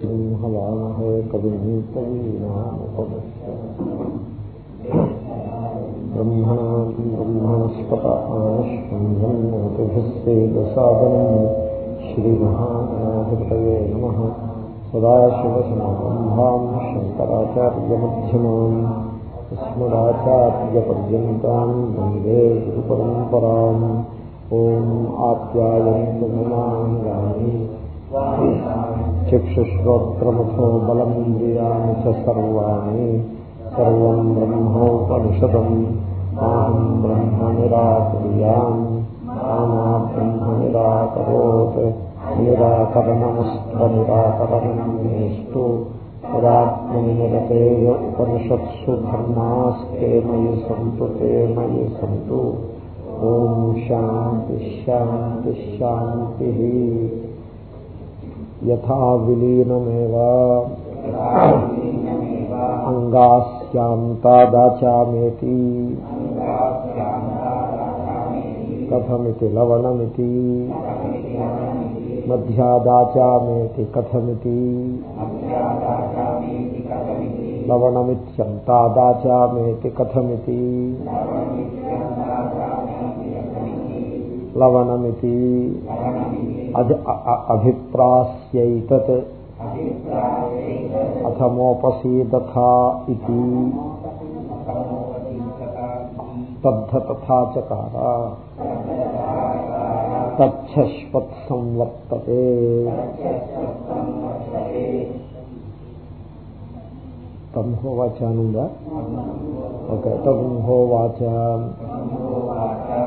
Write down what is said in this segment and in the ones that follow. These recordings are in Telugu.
हवामहे कविम् कवीनामुपमश्य ब्रह्मणाम् ब्रह्मणस्पतानश्वन्नोतिभिस्सेदसादनम् श्रीमहानाधिपतये नमः सदाशिवसमारम्भाम् शङ्कराचार्यमध्यमाम् ओं वंदे गुरुपरम्पराम् చక్షుశ్రోత్రముఖో బలమింద్రియాణి సర్వాణి సర్వం బ్రహ్మోపనిషదం అహం బ్రహ్మ నిరాకుర్యాం మామా బ్రహ్మ నిరాకరోత్ నిరాకరణమస్త్వనిరాకరణం మేష్టు తదాత్మనిరతేయ ఉపనిషత్సు ధర్మాస్తే మయి సంతు తే మయి సంతు ఓం శాంతి శాంతి శాంతి యథా విలీనమేవ అంగాస్యాంతాదాచామేతి కథమితి లవణమితి మధ్యాదాచామేతి కథమితి లవణమిత్యంతాదాచామేతి కథమితి లవణమితి అభిప్రాస్యైతత్ అథమోపసీదథా ఇది స్తబ్ధ తథాచకార తచ్చశ్వత్ సంవర్తతే తంహోవాచానుందా ఓకే తగుంహోవాచ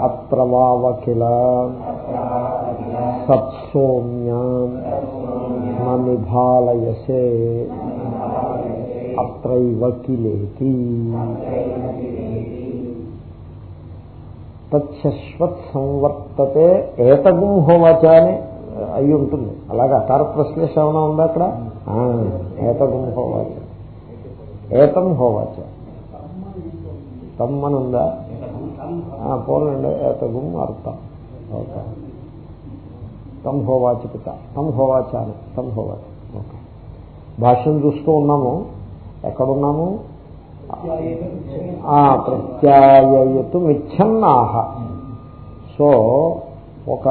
అత్ర వావకిల సత్సోమ్యాం నిభాలయసే అత్రైవ కిలేతి తచ్చశ్వత్ సంవర్తతే ఏతగుం హోవాచ అని అయి ఉంటుంది. అలాగే అకార ప్రశ్లేష ఏమైనా ఉందా అక్కడ? ఏతగుం హోవాచ ఏతం హోవాచ. తమ్మనుందా? పోలండి ఏతగుం అర్థం. ఓకే. తం హోవాచ పిత అని ఓకే. భాష్యం చూస్తూ ఉన్నాము. ఎక్కడున్నాము ప్రత్యాయతు మిచ్చన్నాహ సో ఒక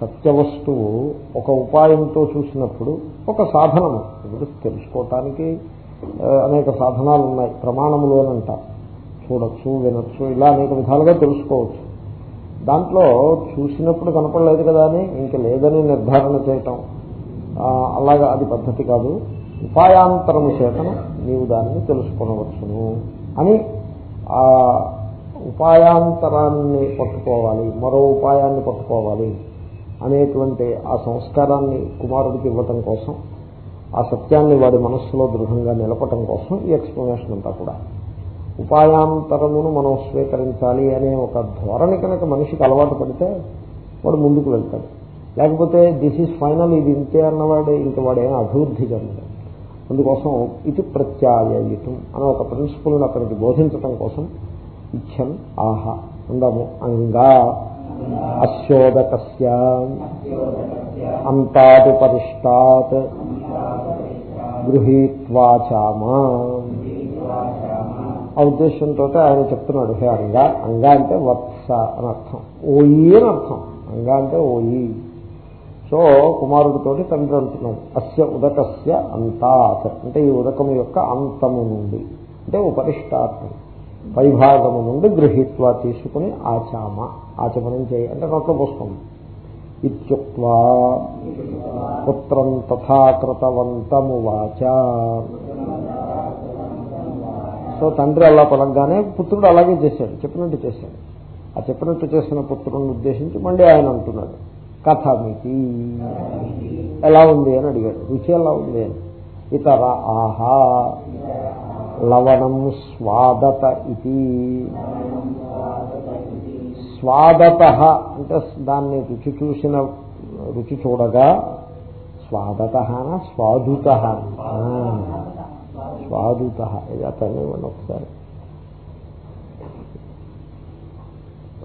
సత్య వస్తువు ఒక ఉపాయంతో చూసినప్పుడు ఒక సాధనము. ఇప్పుడు తెలుసుకోవటానికి అనేక సాధనాలు ఉన్నాయి ప్రమాణములు అని అంటారు. చూడొచ్చు వినొచ్చు ఇలా అనేక విధాలుగా తెలుసుకోవచ్చు. దాంట్లో చూసినప్పుడు కనపడలేదు కదా అని ఇంక లేదని నిర్ధారణ చేయటం. అలాగా అది పద్ధతి కాదు. ఉపాయాంతరము చేతను నీవు దానిని తెలుసుకునవచ్చును అని ఆ ఉపాయాంతరాన్ని పట్టుకోవాలి మరో ఉపాయాన్ని పట్టుకోవాలి అనేటువంటి ఆ సంస్కారాన్ని కుమారుడికి ఇవ్వటం కోసం ఆ సత్యాన్ని వాడి మనస్సులో దృఢంగా నిలపటం కోసం ఈ ఎక్స్ప్లెనేషన్ అంతా కూడా. ఉపాయాంతరమును మనం స్వీకరించాలి అనే ఒక ధోరణి కనుక మనిషికి అలవాటు పడితే వాడు ముందుకు వెళ్తాడు. లేకపోతే దిస్ ఈజ్ ఫైనల్ ఇది ఇంతే అన్నవాడు ఇంక వాడే అభివృద్ధి జరుగుతాడు అందుకోసం ఇది ప్రత్యాయయుతం అనే ఒక ప్రిన్సిపల్ని అతనికి బోధించటం కోసం ఇచ్చం ఆహా ఉండము అంగా అశోదకస్య అంతాదు పరిష్టాత్ గృహీత్వాచామా ఆ ఉద్దేశంతో ఆయన చెప్తున్నాడు హే అంగ అంగ అంటే వత్స అని అర్థం. ఓయి అని అర్థం. అంగ అంటే ఓయి. సో కుమారుడితోటి తండ్రి అంటున్నాడు అస్య ఉదకస్య అంతాత్ అంటే ఈ ఉదకము యొక్క అంతము నుండి అంటే ఉపరిష్టార్థం పైభాగము నుండి గృహీత్వ తీసుకుని ఆచామ. ఆచమనం చేయి అంటే నోట్లో పోస్తుంది ఇత్యుక్వా పుత్రం తథాకృతవంతము వాచ. సో తండ్రి అలా పలకగానే పుత్రుడు అలాగే చేశాడు చెప్పినట్టు చేశాడు. ఆ చెప్పినట్టు చేసిన పుత్రుడిని ఉద్దేశించి మళ్ళీ ఆయన అంటున్నాడు కథమితి. ఎలా ఉంది? అని అడిగాడు. రుచి ఎలా ఉంది? అని. ఇతర ఆహా లవణం స్వాదత ఇది స్వాదత అంటే దాన్ని రుచి చూసిన రుచి చూడగా స్వాదత స్వాదుత స్వాదుత ఇది అతన్ని ఇవ్వండి ఒకసారి.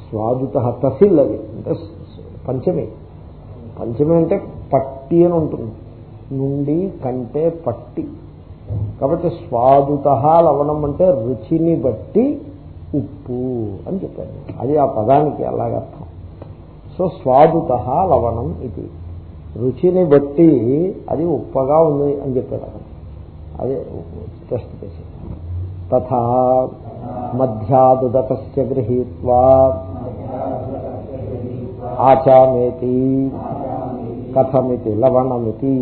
స్వాదుత తసిల్ అది. అంటే పంచమి. పంచమి అంటే పట్టి అని ఉంటుంది. నుండి కంటే పట్టి. కాబట్టి స్వాదుత లవణం అంటే రుచిని బట్టి ఉప్పు అని చెప్పారు. అది ఆ పదానికి అలాగర్థం సో స్వాదుత లవణం ఇది. రుచిని బట్టి అది ఉప్పగా ఉంది అని చెప్పారు అదే టెస్ట్ చేసి తథా మధ్యాదుదక గృహీత్వా ఆచామేతి కథమితి లవణమితి.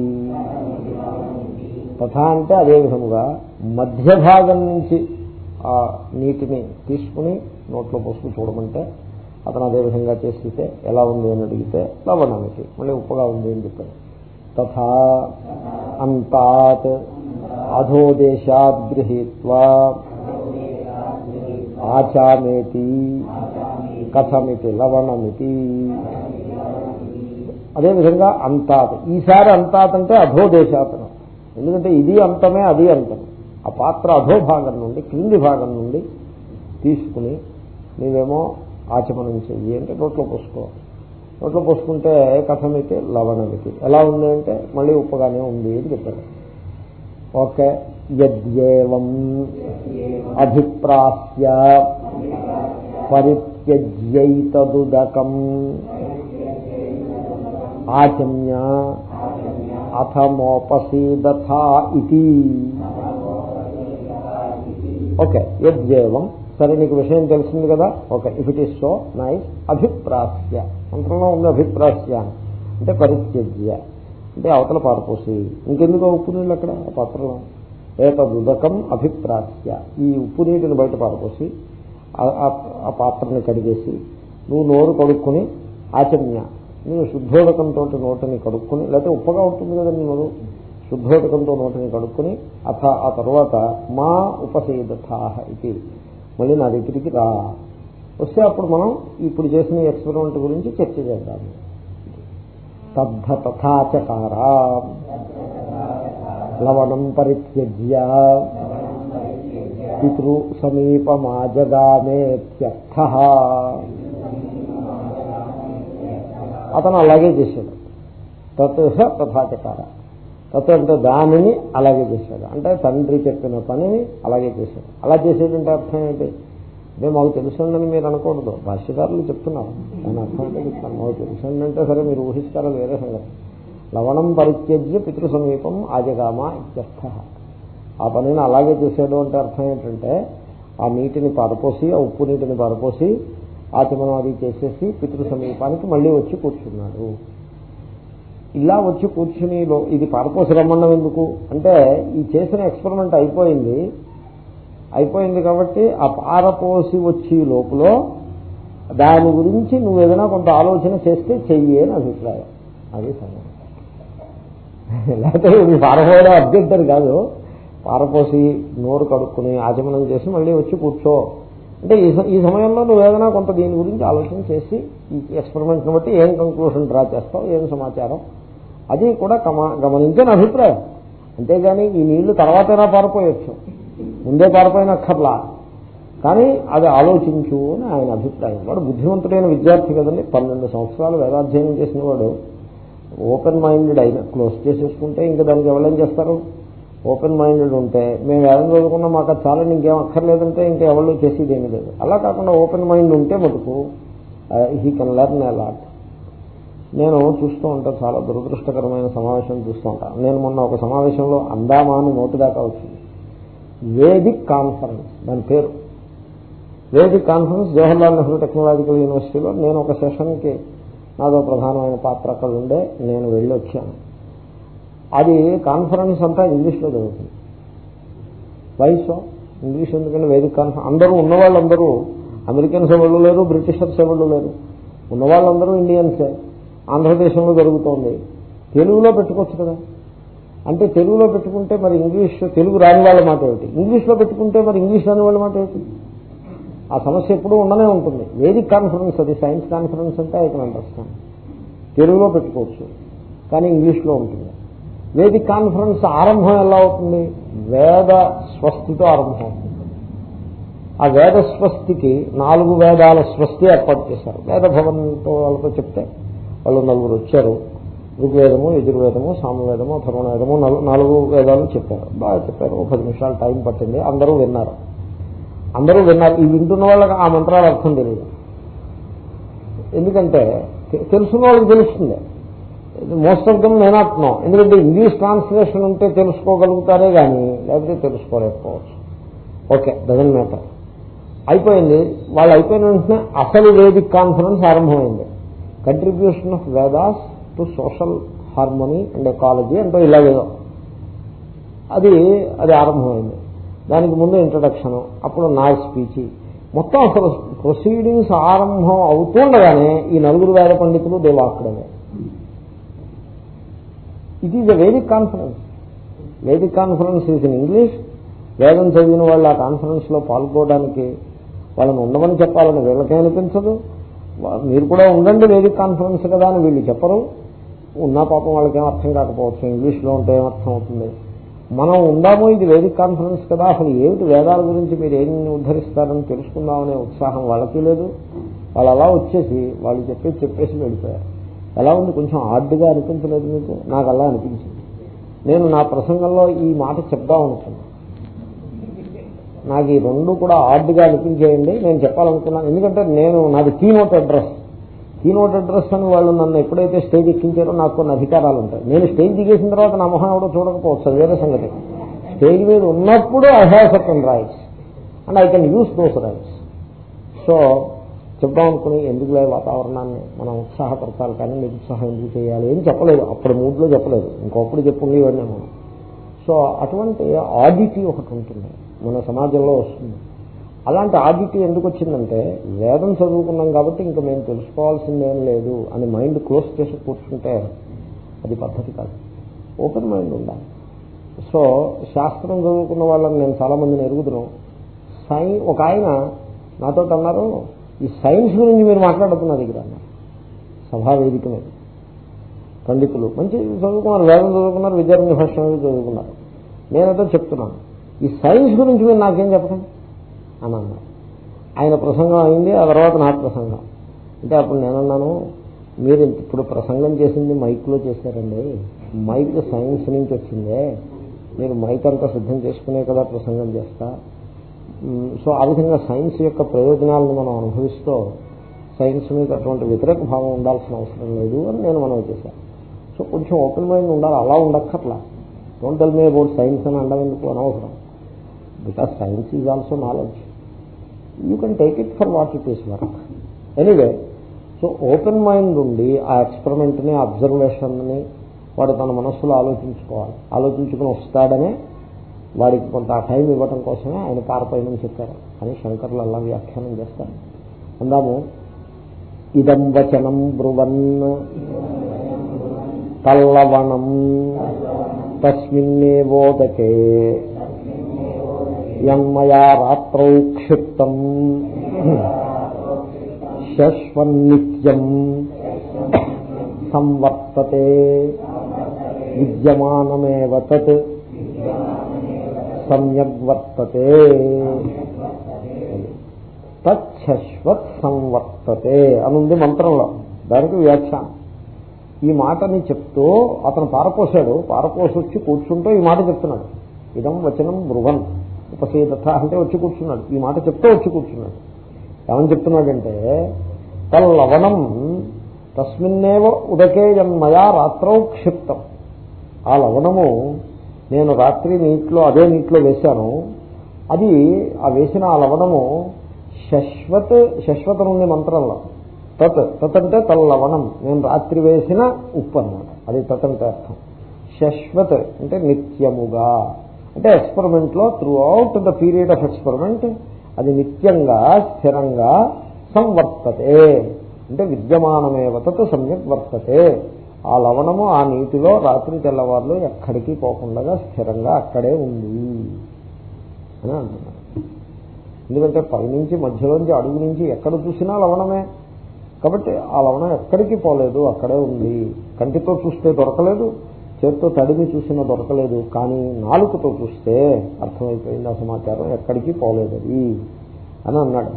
తథా అంటే అదే విధముగా మధ్య భాగం నుంచి ఆ నీటిని తీసుకుని నోట్లో పోసుకుని చూడమంటే అతను అదే విధంగా చేస్తే ఎలా ఉంది అని అడిగితే లవణమితి మళ్ళీ ఉప్పగా ఉంది అని చెప్పాడు. తథా అంతాత్ అధోదేశాద్ గృహీత్వా ఆచామేతి కథమితి లవణమితి. అదేవిధంగా అంతాత్. ఈసారి అంతాత్ అంటే అధోదేశాతనం ఎందుకంటే ఇది అంతమే అది అంతం ఆ పాత్ర అధోభాగం నుండి క్రింది భాగం నుండి తీసుకుని నీవేమో ఆచమనం చెయ్యి అంటే నోట్లో పోసుకో. నోట్లో పోసుకుంటే కథమితి లవణమితి. ఎలా ఉంది అంటే మళ్ళీ ఉప్పగానే ఉంది అని చెప్పారు. ఓకే. యద్యేవం అభిప్రాస్య పరిత్యజ్యైతదుదకం. ఆచమ్య అథమోపసీదథా ఇది ఓకే. యద్యేవం. సరే నీకు విషయం తెలిసింది కదా? Okay. If it is so nice అభిప్రాస్య మంత్రంలో ఉంది అభిప్రాస్య అంటే పరిత్యజ్య. అంటే అవతల పారపోసి ఇంకెందుకు ఉప్పు నీళ్ళు అక్కడ ఆ పాత్రలో? ఏతదుదకం అభిప్రాస్య. ఈ ఉప్పు నీటిని బయట పారపోసి ఆ పాత్రని కడిగేసి నువ్వు నోరు కడుక్కుని ఆచమ్య నువ్వు శుద్ధోదకంతో నోటిని కడుక్కుని లేకపోతే ఉప్పగా ఉంటుంది కదా నీవు శుద్ధోదకంతో నోటిని కడుక్కుని అథ ఆ తర్వాత మా ఉపసేదథాహ ఇది. మళ్ళీ నా దగ్గరికి రా. వస్తే అప్పుడు మనం ఇప్పుడు చేసిన ఎక్స్పెరిమెంట్ గురించి చర్చ చేద్దాము. తద్ధ తథాచకారా లవణం పరిత్యజ్య. పితృ సమీపమాజగామేత్యర్థ అతను అలాగే చేశాడు. తత్ తథాచకార. తత్ అంటే దానిని అలాగే చేశాడు. అంటే తండ్రి చెప్పిన పనిని అలాగే చేశాడు. అలా చేసేటంటే అర్థం ఏంటి? మేము మాకు తెలుసుందని మీరు అనకూడదు. భాష్యకారులు చెప్తున్నారు. నేను అర్థం చెప్తాను. మాకు తెలుసుందంటే సరే మీరు ఊహిస్తారో వేరే సంగతి? లవణం పరిత్యజ్య పితృ సమీపం ఆజగామ ఇత్యర్థ. ఆ పనిని అలాగే చేశాడు అంటే అర్థం ఏంటంటే ఆ నీటిని పారపోసి ఆ ఉప్పు నీటిని పారపోసి ఆచమనం అది చేసేసి పితృ సమీపానికి మళ్ళీ వచ్చి కూర్చున్నాడు. ఇలా వచ్చి కూర్చుని ఇది పారపోసి రమ్మడం ఎందుకు? అంటే ఈ చేసిన ఎక్స్పెరిమెంట్ అయిపోయింది. అయిపోయింది కాబట్టి ఆ పారపోసి వచ్చి లోపల దాని గురించి నువ్వు ఏదైనా కొంత ఆలోచన చేస్తే చెయ్యి అని అభిప్రాయం. అది సమయం లేకపోతే ఇది పారపోయడం అభ్యంతరం కాదు. పారపోసి నోరు కడుక్కుని ఆచమనం చేసి మళ్ళీ వచ్చి కూర్చో. అంటే ఈ సమయంలో నువ్వు ఏదైనా కొంత దీని గురించి ఆలోచన చేసి ఈ ఎక్స్పెరిమెంట్ని బట్టి ఏం కంక్లూషన్ డ్రా చేస్తావు ఏం సమాచారం? అది కూడా గమనించని అభిప్రాయం. అంతేగాని ఈ నీళ్ళు తర్వాతైనా పారిపోయచ్చు. ముందే పారిపోయినక్కర్లా కానీ అది ఆలోచించు అని ఆయన అభిప్రాయం. వాడు బుద్ధిమంతుడైన విద్యార్థి కదండి. పన్నెండు సంవత్సరాలు వేదాధ్యయనం చేసిన వాడు ఓపెన్ మైండెడ్ అయిన క్లోజ్ చేసేసుకుంటే ఇంకా దానికి ఎవరేం చేస్తారు? ఓపెన్ మైండెడ్ ఉంటే మేము వేదం చదువుకున్నా మాకు అది చాలని ఇంకేం అక్కర్లేదంటే ఇంకా ఎవరు చేసేది ఏమీ లేదు. అలా కాకుండా ఓపెన్ మైండ్ ఉంటే మటుకు హీ కెన్ లెర్న్ లాట్ నేను చూస్తూ ఉంటాను చాలా దురదృష్టకరమైన సమావేశం చూస్తూ ఉంటాను నేను మొన్న ఒక సమావేశంలో అందామా అని నోటు దాకా వచ్చింది. వేదిక్ కాన్ఫరెన్స్ దాని పేరు. Vedic conference Jawaharlal Nehru technological యూనివర్సిటీలో. నేను ఒక సెషన్కి నాదో ప్రధానమైన పాత్ర అక్కడ ఉండే నేను వెళ్ళి వచ్చాను. అది కాన్ఫరెన్స్ అంతా ఇంగ్లీష్లో జరుగుతుంది. వయసు ఇంగ్లీష్ ఎందుకంటే వేదిక కాన్ఫరెన్స్. అందరూ ఉన్నవాళ్ళందరూ అమెరికన్స్ ఎవరు లేరు బ్రిటిషర్స్ ఎవరు లేరు. ఉన్నవాళ్ళందరూ ఇండియన్సే. ఆంధ్రదేశంలో జరుగుతోంది. తెలుగులో పెట్టుకోవచ్చు కదా? అంటే తెలుగులో పెట్టుకుంటే మరి ఇంగ్లీష్ తెలుగు రాని వాళ్ళ మాట ఏమిటి? ఇంగ్లీష్లో పెట్టుకుంటే మరి ఇంగ్లీష్ రాని వాళ్ళ మాట ఏమిటి? ఆ సమస్య ఎప్పుడూ ఉండనే ఉంటుంది. వేదిక్ కాన్ఫరెన్స్ అది సైన్స్ కాన్ఫరెన్స్ అంటే ఐ కెన్ అండర్స్టాండ్. తెలుగులో పెట్టుకోవచ్చు కానీ ఇంగ్లీష్లో ఉంటుంది. వేదిక్ కాన్ఫరెన్స్ ఆరంభం ఎలా అవుతుంది? వేద స్వస్తితో ఆరంభం అవుతుంది. ఆ వేద స్వస్తికి నాలుగు వేదాల స్వస్తి ఏర్పాటు చేశారు. వేద భవన్తో వాళ్ళతో చెప్తే వాళ్ళు నలుగురు వచ్చారు. ఋగ్వేదము యజుర్వేదము సామవేదము ధర్మవేదము నలు- నాలుగు వేదాలు చెప్పారు. బాగా చెప్పారు. పది నిమిషాలు టైం పట్టింది. అందరూ విన్నారు. అందరూ విన్నారు. ఈ వింటున్న వాళ్ళకి ఆ మంత్రాలు అర్థం తెలియదు. ఎందుకంటే తెలుసున్న వాళ్ళకి తెలుస్తుంది. మోస్ట్ ఆఫ్ దమ్ నేనాట్ ఎందుకంటే ఇంగ్లీష్ ట్రాన్స్లేషన్ ఉంటే తెలుసుకోగలుగుతారే కానీ లేకపోతే తెలుసుకోలేకపోవచ్చు. ఓకే డజన్ మ్యాటర్ అయిపోయింది. వాళ్ళు అయిపోయిన వెంటనే అసలు వేదిక్ కాన్ఫరెన్స్ ఆరంభమైంది. Contribution of Vedas to social harmony and ecology అంటే ఇలాగేదో అది అది ఆరంభమైంది. దానికి ముందు ఇంట్రడక్షన్ అప్పుడు నా స్పీచ్. మొత్తం అసలు ప్రొసీడింగ్స్ ఆరంభం అవుతుండగానే ఈ నలుగురు వేద పండితులు దేవాక్కడమే. It is a Vedic conference Vedic conference is in English వేదం చదివిన వాళ్ళు ఆ కాన్ఫరెన్స్లో పాల్గొనడానికి వాళ్ళని ఉండమని చెప్పాలని వీళ్ళకే అనిపించదు? మీరు కూడా ఉండండి వేదిక కాన్ఫరెన్స్ కదా అని వీళ్ళు చెప్పరు. ఉన్నా పాపం వాళ్ళకి ఏం అర్థం కాకపోవచ్చు ఇంగ్లీష్లో ఉంటే ఏం అర్థం అవుతుంది? మనం ఉందాము ఇది వేదిక కాన్ఫరెన్స్ కదా అసలు ఏమిటి వేదాల గురించి మీరు ఏం ఉద్ధరిస్తారని తెలుసుకుందామనే ఉత్సాహం వాళ్ళకి లేదు. వాళ్ళు అలా వచ్చేసి వాళ్ళు చెప్పేసి చెప్పేసి వెళ్ళిపోయారు. ఎలా ఉంది? కొంచెం ఆర్డ్గా అనిపించలేదు మీకు? నాకు అలా అనిపించింది. నేను నా ప్రసంగంలో ఈ మాట చెప్దాం అనుకున్నాను నాకు ఈ రెండు కూడా ఆర్డ్గా అనిపించేయండి. నేను చెప్పాలనుకున్నాను ఎందుకంటే నేను నాది కీనోట్ అడ్రస్ కీనోట్ అడ్రస్ అని వాళ్ళు నన్ను ఎప్పుడైతే స్టేజ్ ఎక్కించారో నాకు కొన్ని అధికారాలు ఉంటాయి. నేను స్టేజ్ దిగేసిన తర్వాత నా మొహం ఎవడో చూడకపోవచ్చు వేరే సంగతి. స్టేజ్ మీద ఉన్నప్పుడు I have certain rights and I can use those rights so చెప్దాం అనుకుని ఎందుకులే వాతావరణాన్ని? మనం ఉత్సాహపరచాలి కానీ నిరుత్సాహం ఎందుకు చేయాలి? ఏం చెప్పలేదు. అప్పుడు మూడ్లో చెప్పలేదు. ఇంకొప్పుడు చెప్పుండేవాడిని మనం సో అటువంటి ఆడిటీ ఒకటి ఉంటుంది. మన సమాజంలో వస్తుంది. అలాంటి ఆడిటీ ఎందుకు వచ్చిందంటే వేదం చదువుకున్నాం కాబట్టి ఇంకా మేము తెలుసుకోవాల్సిందేం లేదు అని మైండ్ క్లోజ్ చేసి కూర్చుంటే అది పద్ధతి కాదు. ఓపెన్ మైండ్ ఉండాలి. సో శాస్త్రం చదువుకున్న వాళ్ళని నేను చాలా మందిని ఎరుగుతున్నాను సైన్ ఒక ఆయన నాతో అన్నారు ఈ సైన్స్ గురించి మీరు మాట్లాడుతున్నారు దగ్గర అన్నారు. సభా వేదిక మీద. పండితులు మంచి చదువుకున్నారు వేదం చదువుకున్నారు విద్యార్థి భాష చదువుకున్నారు. నేనైతే చెప్తున్నాను ఈ సైన్స్ గురించి మీరు నాకేం చెప్పడం అని అన్నారు ఆయన ప్రసంగం అయింది ఆ తర్వాత నా ప్రసంగం. అంటే అప్పుడు నేనన్నాను మీరు ఇప్పుడు ప్రసంగం చేసింది మైక్లో చేశారండి. మైక్ సైన్స్ నుంచి వచ్చిందే. మీరు మైక్ అంతా సిద్ధం చేసుకునే కదా ప్రసంగం చేస్తా. సో ఆ విధంగా సైన్స్ యొక్క ప్రయోజనాలను మనం అనుభవిస్తూ సైన్స్ మీద అటువంటి వ్యతిరేక భావం ఉండాల్సిన అవసరం లేదు అని నేను మనం చేశాను సో కొంచెం ఓపెన్ మైండ్ ఉండాలి అలా ఉండక్కర్లా. Don't tell me about science అని అనడం ఎందుకు అనవసరం? Because science is also knowledge you can take it for what it is work anyway so open mind ఉండి ఆ ఎక్స్పెరిమెంట్ని అబ్జర్వేషన్ని వాడు తన మనస్సులో ఆలోచించుకోవాలి. ఆలోచించుకుని వస్తాడనే వాడికి కొంత టైం ఇవ్వటం కోసమే ఆయన పారపైన చెప్పారు అని శంకర్లు అలా వ్యాఖ్యానం చేస్తారు. అందాము ఇదం వచనం బ్రువన్ తల్లవణం తస్మిన్నేవోదకే యన్మయా రాత్రౌ క్షిప్తం శశ్వన్నిత్యం సంవర్తతే విద్యమానమేవ తత్ సమ్యగ్వర్తతే తశ్వత్ సంవర్తతే అనుంది మంత్రంలో. దానికి వ్యాఖ్యానం ఈ మాటని చెప్తూ అతను పారపోసాడు పారపోసొచ్చి కూర్చుంటూ ఈ మాట చెప్తున్నాడు. ఇదం వచనం బృవన్ ఉపసేదత అంటే వచ్చి కూర్చున్నాడు. ఈ మాట చెప్తూ వచ్చి కూర్చున్నాడు. ఏమని చెప్తున్నాడంటే తల్లవనం తస్మిన్నేవ ఉదకేయన్మయా రాత్రౌ క్షిప్తం. ఆ లవణము నేను రాత్రి నీటిలో అదే నీటిలో వేశాను. అది ఆ వేసిన ఆ లవణము శశ్వత్ శశ్వతం ఉంది మంత్రంలో తత్ తత్ అంటే తల్లవణం. నేను రాత్రి వేసిన ఉప్పు అన్నమాట. అది తత్ అంటే అర్థం. శశ్వత్ అంటే నిత్యముగా. అంటే ఎక్స్పెరిమెంట్లో throughout the period of experiment అది నిత్యంగా స్థిరంగా సంవర్తతే. అంటే విద్యమానమే తత్ సమ్యక్ వర్తతే. ఆ లవణము ఆ నీటిలో రాత్రి తెల్లవారులు ఎక్కడికి పోకుండా స్థిరంగా అక్కడే ఉంది అని అంటున్నారు. ఎందుకంటే పైనుంచి మధ్యలోంచి అడుగు నుంచి ఎక్కడ చూసినా లవణమే. కాబట్టి ఆ లవణం ఎక్కడికి పోలేదు అక్కడే ఉంది. కంటితో చూస్తే దొరకలేదు. చేత్తో తడిమి చూసినా దొరకలేదు కానీ నాలుకతో చూస్తే అర్థమైపోయింది ఆ సమాచారం ఎక్కడికి పోలేదు అది అని అన్నాడు.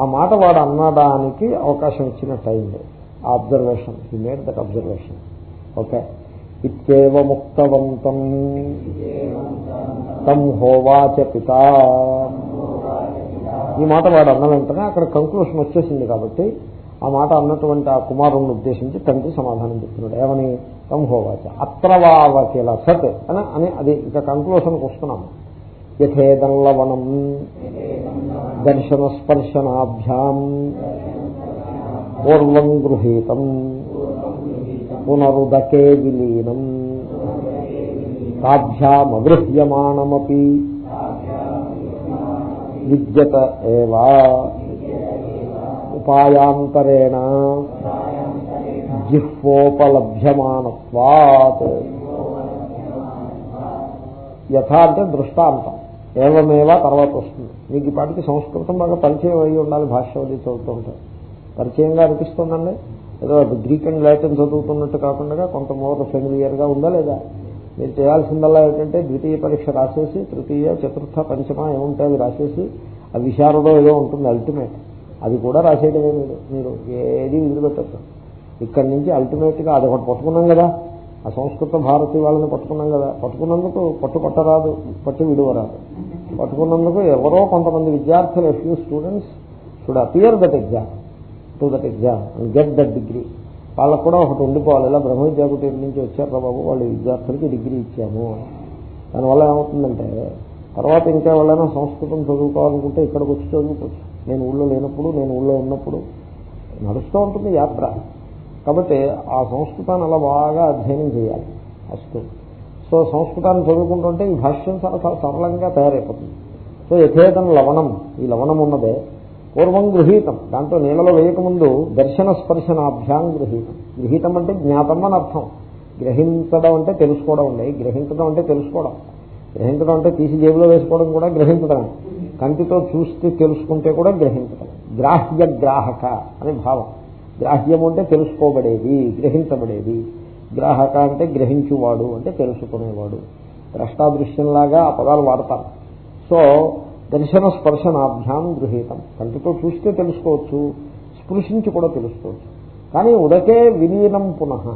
ఆ మాట వాడు అన్నడానికి అవకాశం ఇచ్చిన అయింది ఆ observation he made that observation okay ఇత్యేవ ముక్తవంతం. తం హోవాచ పిత. ఈ మాట వాడు అన్న వెంటనే అక్కడ కంక్లూషన్ వచ్చేసింది కాబట్టి ఆ మాట అన్నటువంటి ఆ కుమారుణ్ణి ఉద్దేశించి తండ్రి సమాధానం చెప్తున్నాడు. ఏమని? తం హోవాచ అత్రవావకిల సత్ అని అని అది ఇక కంక్లూషన్కి వస్తున్నాము యథేదం లవణం దర్శన స్పర్శనాభ్యాం పూర్వం గృహీతం. పునరుదకే విలీనం. తాభ్యామగృహ్యమాణమీ విద్యత ఏవా. ఉపాయాంతరేణ. జిహ్వోపలభ్యమానత్వాత్ యథా అంటే దృష్టాంతం. ఏవమేవా తర్వాత వస్తుంది. మీకు ఈ పాటికి సంస్కృతం బాగా పరిచయం అయ్యి ఉండాలి భాష అది చదువుతుంటే పరిచయంగా అనిపిస్తుందండి? ఏదో గ్రీక్ అండ్ లాటిన్ చదువుతున్నట్టు కాకుండా కొంత మూత ఫెమిలియర్గా ఉందా లేదా? మీరు చేయాల్సిందల్లా ఏంటంటే ద్వితీయ పరీక్ష రాసేసి తృతీయ చతుర్థ పంచమ ఏముంటే అవి రాసేసి ఆ విశారదో ఏదో ఉంటుంది అల్టిమేట్ అది కూడా రాసేయడమే మీరు. మీరు ఏది వదిలిపెట్టచ్చు ఇక్కడి నుంచి అల్టిమేట్గా అది ఒకటి పట్టుకున్నాం కదా. ఆ సంస్కృత భారతి వాళ్ళని పట్టుకున్నాం కదా. పట్టుకున్నందుకు పట్టు పట్టరాదు పట్టు విడువరాదు. పట్టుకున్నందుకు ఎవరో కొంతమంది విద్యార్థులు few students should appear that exam to that exam and get that degree వాళ్ళకు కూడా ఒకటి ఉండిపోవాలి. ఇలా బ్రహ్మ విద్యాపీఠం నుంచి వచ్చారు బాబు వాళ్ళు విద్యార్థులకి డిగ్రీ ఇచ్చాము. దానివల్ల ఏమవుతుందంటే తర్వాత ఇంకా ఎవరైనా సంస్కృతం చదువుకోవాలనుకుంటే ఇక్కడికి వచ్చి చదువుకోవచ్చు. నేను ఊళ్ళో లేనప్పుడు నేను ఊళ్ళో ఉన్నప్పుడు నడుస్తూ ఉంటుంది యాత్ర. కాబట్టి ఆ సంస్కృతాన్ని అలా బాగా అధ్యయనం చేయాలి ఫస్ట్. సో సంస్కృతాన్ని చదువుకుంటుంటే ఈ భాష్యం చాలా చాలా సరళంగా తయారైపోతుంది. సో యథేతం లవణం ఈ లవణం ఉన్నదే. పూర్వం గృహీతం దాంట్లో నీళ్ళలో వేయకముందు దర్శన స్పర్శనాభ్యాం గృహీతం. గృహీతం అంటే జ్ఞాతం అని అర్థం. గ్రహించడం అంటే తెలుసుకోవడం ఉండే గ్రహించడం అంటే తెలుసుకోవడం. గ్రహించడం అంటే తీసి జేబులో వేసుకోవడం కూడా గ్రహించడమే కంటితో చూస్తే తెలుసుకుంటే కూడా గ్రహించడం. గ్రాహ్య గ్రాహక అని భావం. గ్రాహ్యము అంటే తెలుసుకోబడేది గ్రహించబడేది. గ్రాహక అంటే గ్రహించువాడు అంటే తెలుసుకునేవాడు. ద్రష్టాదృశ్యంలాగా ఆ పదాలు వాడతారు. సో దర్శన స్పర్శనాభ్యాం గృహీతం. కంటితో చూస్తే తెలుసుకోవచ్చు స్పృశించి కూడా తెలుసుకోవచ్చు. కానీ ఉదకే విలీనం పునః.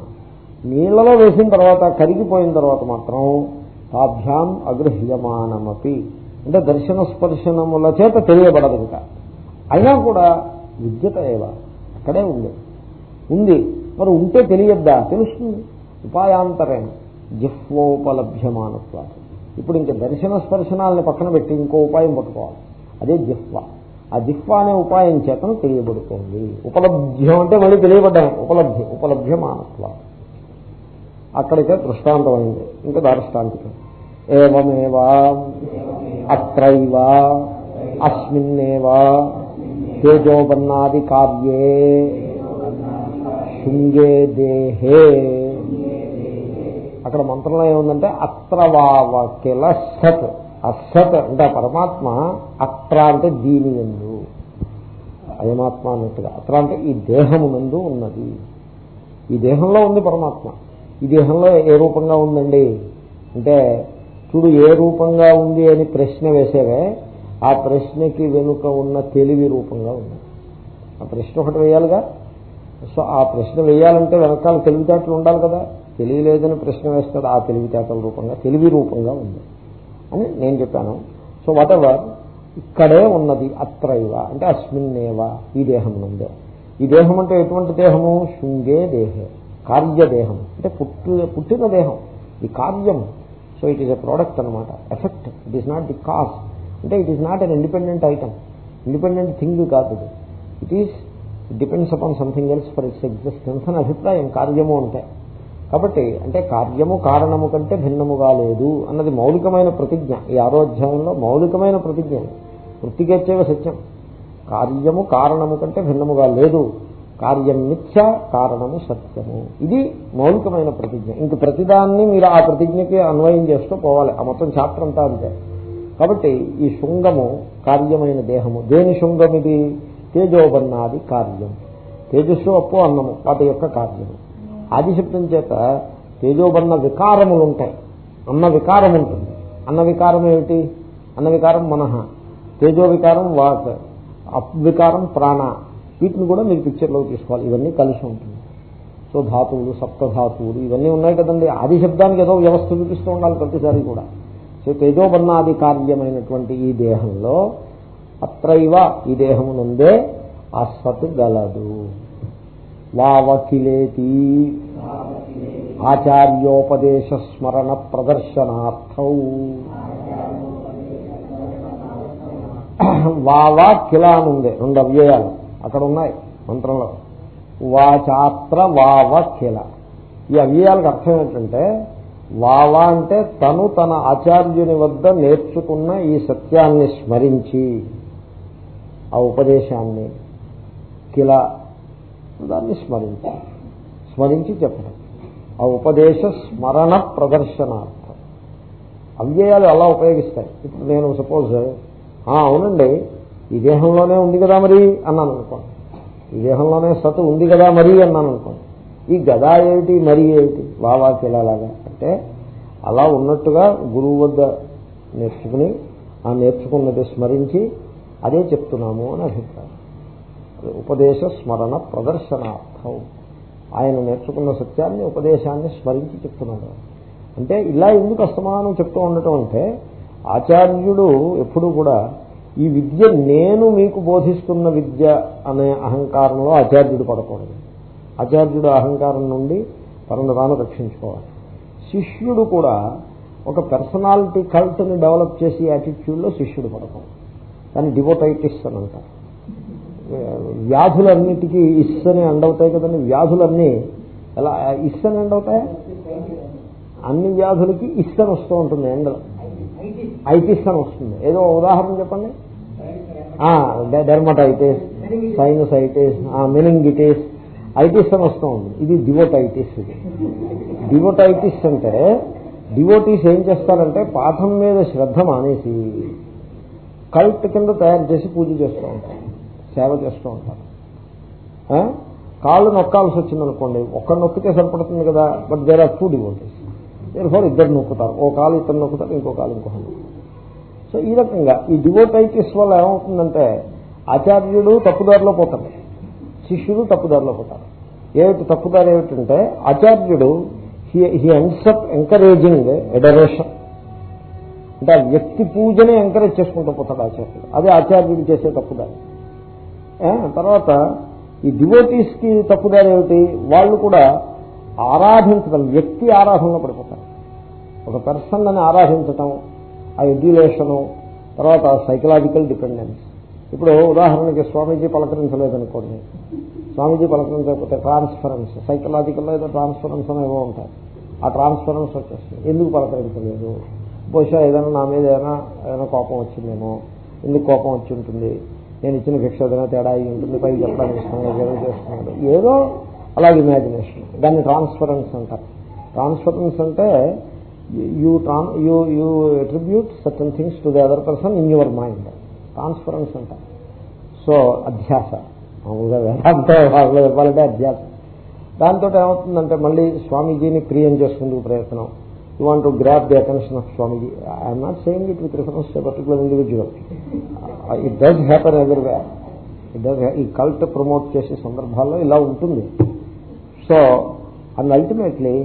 నీళ్ళలో వేసిన తర్వాత కరిగిపోయిన తర్వాత మాత్రం తాభ్యాం అగృహ్యమానమపి. అంటే దర్శన స్పర్శనముల చేత తెలియబడదు ఇంకా. అయినా కూడా విద్యత ఏవా? అక్కడే ఉంది. ఉంది. మరి ఉంటే తెలియద్దా? తెలుస్తుంది. ఉపాయాంతరేణ. జిహ్వోపలభ్యమానత్వ. ఇప్పుడు ఇంకా దర్శన స్పర్శనాలని పక్కన పెట్టి ఇంకో ఉపాయం పట్టుకోవాలి. అదే జిహ్వ. ఆ జిహ్వ అనే ఉపాయం చేతను తెలియబడుతోంది. ఉపలభ్యం అంటే మళ్ళీ తెలియబడ్డాను ఉపలభ్య ఉపలభ్యమానత్వ. అక్కడికే దృష్టాంతమైంది. ఇంకా దారుష్టాంతికం. ఏమేవా అత్రైవ. అస్మిన్నేవా? తేజోబన్నాది కార్యే శృంగే దేహే. అక్కడ మంత్రంలో ఏముందంటే అత్రవావకిల సత్. అసత్ అంటే పరమాత్మ అత్ర అంటే దీని ఎందు. అయమాత్మ అన్నట్టుగా. అత్ర అంటే ఈ దేహము నందు ఉన్నది. ఈ దేహంలో ఉంది పరమాత్మ. ఈ దేహంలో ఏ రూపంగా ఉందండి? అంటే చూడు ఏ రూపంగా ఉంది అని ప్రశ్న వేసేవే ఆ ప్రశ్నకి వెనుక ఉన్న తెలివి రూపంగా ఉంది. ఆ ప్రశ్న ఒకటి వేయాలిగా? సో ఆ ప్రశ్న వేయాలంటే వెనకాల తెలివితేటలు ఉండాలి కదా. తెలియలేదని ప్రశ్న వేస్తాడు ఆ తెలివితేటల రూపంగా తెలివి రూపంగా ఉంది అని నేను చెప్పాను. సో వాట్ ఎవర్ ఇక్కడే ఉన్నది అత్రైవ అంటే అస్మిన్నేవ ఈ దేహం నుండే. ఈ దేహం అంటే ఎటువంటి దేహము? శృంగే దేహే కార్యదేహం అంటే పుట్టి పుట్టిన దేహం ఈ కార్యం so it is a product అనమాట effect it is not the cause అంటే it is not an independent item independent thing కాదు ఇది. It is depends upon something else for its existence అని అభిప్రాయం కార్యము అంటే. కాబట్టి అంటే కార్యము కారణము కంటే భిన్నముగా లేదు అన్నది మౌలికమైన ప్రతిజ్ఞ. ఈ ఆరో అధ్యాయంలో మౌలికమైన ప్రతిజ్ఞ వృత్తికేచ్చేవ సత్యం. కార్యము కారణము కంటే భిన్నముగా లేదు. కార్యం మిథ్య కారణము సత్యము. ఇది మౌలికమైన ప్రతిజ్ఞ. ఇంక ప్రతిదాన్ని మీరు ఆ ప్రతిజ్ఞకి అన్వయం చేస్తూ పోవాలి. ఆ మొత్తం చాప్టర్ అంతా అంతే. కాబట్టి ఈ శృంగము కార్యమైన దేహము. దేని శృంగం ఇది తేజోబన్నాది కార్యం. తేజస్సు అప్పు అన్నము వాటి యొక్క కార్యము. ఆదిశబ్దం చేత తేజోబన్న వికారములు ఉంటాయి అన్న వికారం ఉంటుంది అన్న వికారం ఏమిటి? అన్న వికారం మనహ తేజో వికారం వాక్ అప్ వికారం ప్రాణ. వీటిని కూడా మీరు పిక్చర్లో తీసుకోవాలి. ఇవన్నీ కలిసి ఉంటుంది. సో ధాతువులు సప్తధాతువులు ఇవన్నీ ఉన్నాయి కదండి. ఆది శబ్దానికి ఏదో వ్యవస్థ చూపిస్తూ ఉండాలి ప్రతిసారి కూడా. సో తేజోబన్నాది కార్యమైనటువంటి ఈ దేహంలో అత్రైవ ఈ దేహము నుండే ఆ సత్ గలదు. వావకిలేతి ఆచార్యోపదేశ స్మరణ ప్రదర్శనార్థౌ. వావా కిల అని ఉంది రెండు అవ్యయాలు అక్కడ ఉన్నాయి మంత్రంలో. వాచాత్ర వావ కిల ఈ అవ్యయాలకు అర్థం ఏంటంటే వావా అంటే తను తన ఆచార్యుని వద్ద నేర్చుకున్న ఈ సత్యాన్ని స్మరించి ఆ ఉపదేశాన్ని కిల దాన్ని స్మరించి స్మరించి చెప్పడం. ఆ ఉపదేశ స్మరణ ప్రదర్శనార్థం. అవ్యయాలు అలా ఉపయోగిస్తాయి? ఇప్పుడు నేను సపోజ్ అవునండి ఈ దేహంలోనే ఉంది కదా మరి అన్నాను అనుకోండి. ఈ దేహంలోనే సత్ ఉంది కదా మరి అన్నాను అనుకోండి. ఈ గదా ఏమిటి మరి ఏమిటి? వావాకిలాగా అంటే అలా ఉన్నట్టుగా గురువు వద్ద నేర్చుకుని ఆ నేర్చుకున్నది స్మరించి అదే చెప్తున్నాము అని అభిప్రాయం. ఉపదేశ స్మరణ ప్రదర్శనార్థం. ఆయన నేర్చుకున్న సత్యాన్ని ఉపదేశాన్ని స్మరించి చెప్తున్నాడు. అంటే ఇలా ఎందుకు అస్తమానం చెప్తూ ఉండటం అంటే ఆచార్యుడు ఎప్పుడూ కూడా ఈ విద్య నేను మీకు బోధిస్తున్న విద్య అనే అహంకారంలో ఆచార్యుడు పడకూడదు. ఆచార్యుడు అహంకారం నుండి తనను తాను రక్షించుకోవాలి. శిష్యుడు కూడా ఒక పర్సనాలిటీ కల్ట్ని డెవలప్ చేసి యాటిట్యూడ్లో శిష్యుడు పడతాం దాన్ని డివోటైటిస్ అని అంటారు. వ్యాధులన్నిటికీ ఇస్ అని అండవుతాయి కదండి. వ్యాధులన్నీ ఎలా ఇస్ అని అండవుతాయి అన్ని వ్యాధులకి ఇస్ అని వస్తూ ఉంటుంది ఎండ ఐటిస్ అని వస్తుంది. ఏదో ఉదాహరణ చెప్పండి? డెర్మటైటిస్ సైనసైటిస్ మెనింగిటిస్ ఐటిస్ అని వస్తూ ఉంది. ఇది డివోటైటిస్ ఇది. డివోటైటిస్ అంటే డివోటీస్ ఏం చేస్తారంటే పాఠం మీద శ్రద్ధ మానేసి కల్ట్ కింద తయారు చేసి పూజ చేస్తూ ఉంటారు. సేవ చేస్తూ ఉంటారు. కాళ్ళు నొక్కాల్సి వచ్చిందనుకోండి ఒక్కరు నొక్కితే సరిపడుతుంది కదా but there are two devotees therefore ఇద్దరు నొక్కుతారు. ఓ కాలు ఇద్దరు నొక్కుతారు ఇంకో కాలు ఇంకో సో ఈ రకంగా ఈ డివోటైటిస్ వల్ల ఏమవుతుందంటే ఆచార్యుడు తప్పుదారిలో పోతాడు. శిష్యుడు తప్పుదారిలో పోతారు ఏమిటి తప్పుదారి ఏమిటంటే ఆచార్యుడు హీ ఎండ్సప్ ఎంకరేజింగ్ ఎడరేషన్ అంటే ఆ వ్యక్తి పూజని ఎంకరేజ్ చేసుకుంటూ పోతాడు ఆచార్యుడు. అదే ఆచార్యుడు చేసే తప్పుదారి. తర్వాత ఈ డివోటీస్కి తప్పుదారి ఏమిటి? వాళ్ళు కూడా ఆరాధించడం వ్యక్తి ఆరాధనలో పడిపోతారు. ఒక పర్సన్ అని ఆరాధించటం ఆ ఎడ్యులేషను తర్వాత సైకలాజికల్ డిపెండెన్స్ ఇప్పుడు ఉదాహరణకి స్వామీజీ పలకరించలేదనుకోండి. స్వామీజీ పలకరించకపోతే ట్రాన్స్ఫరెన్స్ సైకలాజికల్లో ఏదో ట్రాన్స్ఫరెన్స్ అనేవో ఉంటాయి. ఆ ట్రాన్స్ఫరెన్స్ వచ్చేస్తుంది. ఎందుకు పలకరించలేదు? బహుశా ఏదైనా నా మీద ఏదైనా ఏదైనా కోపం వచ్చిందేమో. ఎందుకు కోపం వచ్చి ఉంటుంది? నేను ఇచ్చిన భిక్ష ఏదైనా తేడా అయి ఉంటుంది. పైకి చెప్పడానికి ఇష్టంగా ఏదో చేస్తున్నాడు. ఏదో అలాగే ఇమాజినేషన్ దాన్ని ట్రాన్స్ఫరెన్స్ అంటారు. ట్రాన్స్ఫరెన్స్ అంటే you trans you you attribute certain things to the other person in your mind transference అంటారు సో అధ్యాస. మామూలుగా వేదాంత వాళ్ళు చెప్పాలంటే అధ్యాస. దాంతో ఏమవుతుందంటే మళ్ళీ స్వామీజీని ప్రియం చేసుకుందుకు ప్రయత్నం. You want to grab the attention of Swamiji. I'm not saying it with reference particular individual it does happen ఎదురువే it does ఈ కల్ట్ ప్రమోట్ చేసే సందర్భాల్లో ఇలా ఉంటుంది. So and ultimately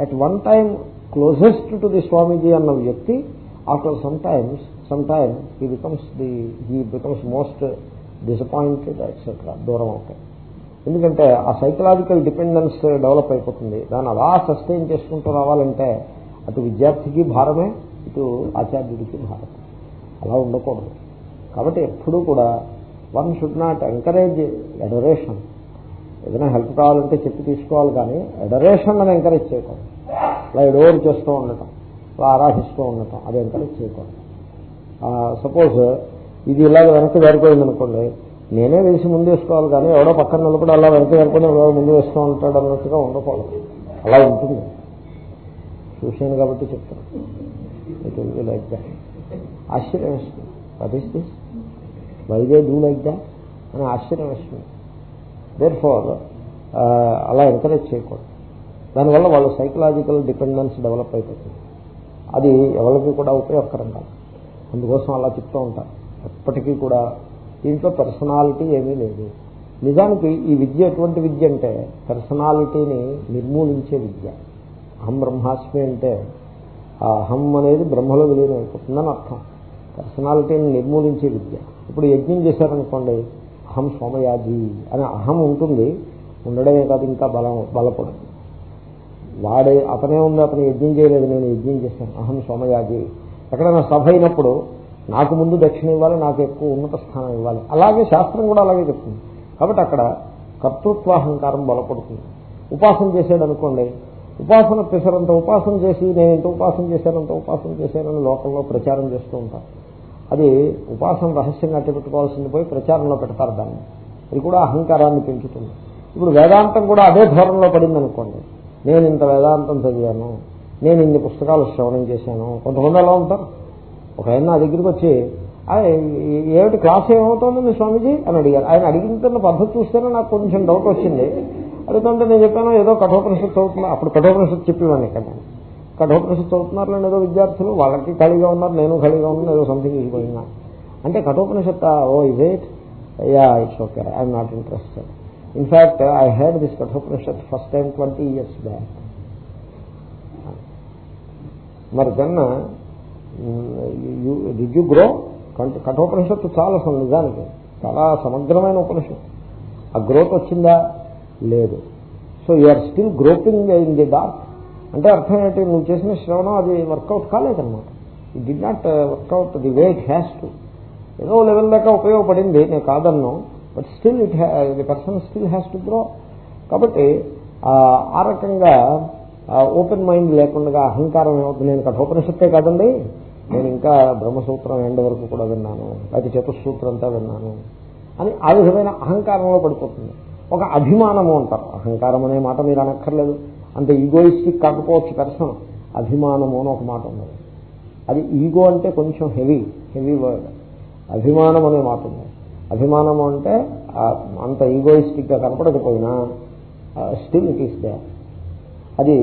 at one time closest to the Swamiji అన్న వ్యక్తి after some times some time he becomes the he becomes most disappointed etcetera దూరం అవుతాయి. ఎందుకంటే ఆ సైకలాజికల్ డిపెండెన్స్ డెవలప్ అయిపోతుంది. దాన్ని అలా సస్టైన్ చేసుకుంటూ రావాలంటే అటు విద్యార్థికి భారమే ఇటు ఆచార్యుడికి భారం అలా ఉండకూడదు. కాబట్టి ఎప్పుడూ కూడా one should not encourage adoration ఏదైనా హెల్ప్ కావాలంటే చెప్పి తీసుకోవాలి కానీ ఎడరేషన్ అని ఎంకరేజ్ చేయకూడదు. అలా ఎడోర్ చేస్తూ ఉండటం అలా ఆరాధిస్తూ ఉండటం అది ఎంకరేజ్ చేయకూడదు. సపోజ్ ఇది ఇలాగ వెనక్కి జారిపోయింది అనుకోండి నేనే వేసి ముందు వేసుకోవాలి కానీ ఎవడో పక్కన నిలబడి అలా వెనక్కి జారిపోయి ముందు వేస్తూ ఉంటాడు అన్నట్టుగా ఉండకూడదు. అలా ఉంటుంది. చూశాను కాబట్టి చెప్తాను. It will be like that ఆశ్చర్యం వేస్తుంది. What is this why they do like that అని ఆశ్చర్యం వేస్తుంది. దేర్ ఫార్ అలా ఎంకరేజ్ చేయకూడదు. దానివల్ల వాళ్ళ సైకలాజికల్ డిపెండెన్స్ డెవలప్ అయిపోతుంది. అది ఎవరికి కూడా ఉపయోగకరం కాదు. అందుకోసం అలా చెప్తూ ఉంటారు ఎప్పటికీ కూడా దీంట్లో పర్సనాలిటీ ఏమీ లేదు. నిజానికి ఈ విద్య ఎటువంటి విద్య అంటే పర్సనాలిటీని నిర్మూలించే విద్య. అహం బ్రహ్మాస్మి అంటే ఆ అహం అనేది బ్రహ్మలో విలీనం అయిపోతుందని అర్థం. పర్సనాలిటీని నిర్మూలించే విద్య. ఇప్పుడు యజ్ఞం చేశారనుకోండి అహం సోమయాజి అని అహం ఉంటుంది ఉండడమే కాదు ఇంకా బలం బలపడుతుంది వాడే అతనే ఉంది అతను యజ్ఞం చేయలేదు నేను యజ్ఞం చేశాను అహం సోమయాజి. ఎక్కడైనా సభ అయినప్పుడు నాకు ముందు దక్షిణ ఇవ్వాలి నాకు ఎక్కువ ఉన్నత స్థానం ఇవ్వాలి. అలాగే శాస్త్రం కూడా అలాగే చెప్తుంది. కాబట్టి అక్కడ కర్తృత్వాహంకారం బలపడుతుంది. ఉపాసన చేసాడు అనుకోండి ఉపాసన పిసరంత ఉపాసన చేసి నేను ఎంత ఉపాసన చేశానంత ఉపాసన చేశానని లోకంలో ప్రచారం చేస్తూ ఉంటాను అది ఉపాసన రహస్యంగా అట్టబెట్టుకోవాల్సింది పోయి ప్రచారంలో పెడతారు దాన్ని. అది కూడా అహంకారాన్ని పెంచుతుంది. ఇప్పుడు వేదాంతం కూడా అదే ధోరణిలో పడింది అనుకోండి నేను ఇంత వేదాంతం చదివాను నేను ఇన్ని పుస్తకాలు శ్రవణం చేశాను. కొంతమంది అలా ఉంటారు. ఒక ఆయన నా దగ్గరికి వచ్చి ఏమిటి క్లాస్ ఏమవుతుంది స్వామీజీ? అని అడిగారు. ఆయన అడిగిన పద్ధతి చూస్తేనే నాకు కొంచెం డౌట్ వచ్చింది. అడుగుతుంటే నేను చెప్పాను ఏదో కఠోపనిషత్తు చదువుతున్నా అప్పుడు కఠోపనిషత్తు చెప్పేవాడిని ఇక్కడ కఠోపనిషత్తు చదువుతున్నారు ఏదో విద్యార్థులు వాళ్ళకి ఖాళీగా ఉన్నారు నేను ఖాళీగా ఉన్నాను ఏదో సంథింగ్ ఇదిపోయినా అంటే కఠోపనిషత్ ఓ ఇదే yeah it's okay I'm not interested in fact I had this Kathopanishad first time twenty years back మరి కన్నా యు యూ గ్రో కఠోపనిషత్తు చాలా అసలు నిజానికి చాలా సమగ్రమైన ఉపనిషత్తు. ఆ గ్రోత్ వచ్చిందా? లేదు. So are still groping in the dark అంటే అర్థం ఏంటి? నువ్వు చేసిన శ్రవణం అది work out కాలేదన్నమాట. It did not work out the way it has to ఏదో లెవెల్ దాకా ఉపయోగపడింది నేను కాదన్ను. But still it the person still has to grow కాబట్టి ఆ రకంగా ఓపెన్ మైండ్ లేకుండా అహంకారం ఏమవుతుంది? నేను కఠోపనిషత్తే కాదండి. నేను ఇంకా బ్రహ్మసూత్రం ఎండ వరకు కూడా విన్నాను. అయితే చతుస్సూత్రం అంతా విన్నాను. అని ఆ విధమైన అహంకారంలో పడిపోతుంది. ఒక అభిమానము అంటారు. అహంకారం అనే మాట మీరు అనక్కర్లేదు. అంత ఈగోయిస్టిక్ కాకపోవచ్చు పెర్సన్ అభిమానము అని ఒక మాట ఉన్నది. అది ఈగో అంటే కొంచెం హెవీ హెవీ వర్డ్ అభిమానం అనే మాట ఉంది అభిమానము అంటే అంత ఈగోయిస్టిక్గా కనపడకపోయినా స్టిల్ ఇట్ ఈస్ దే అది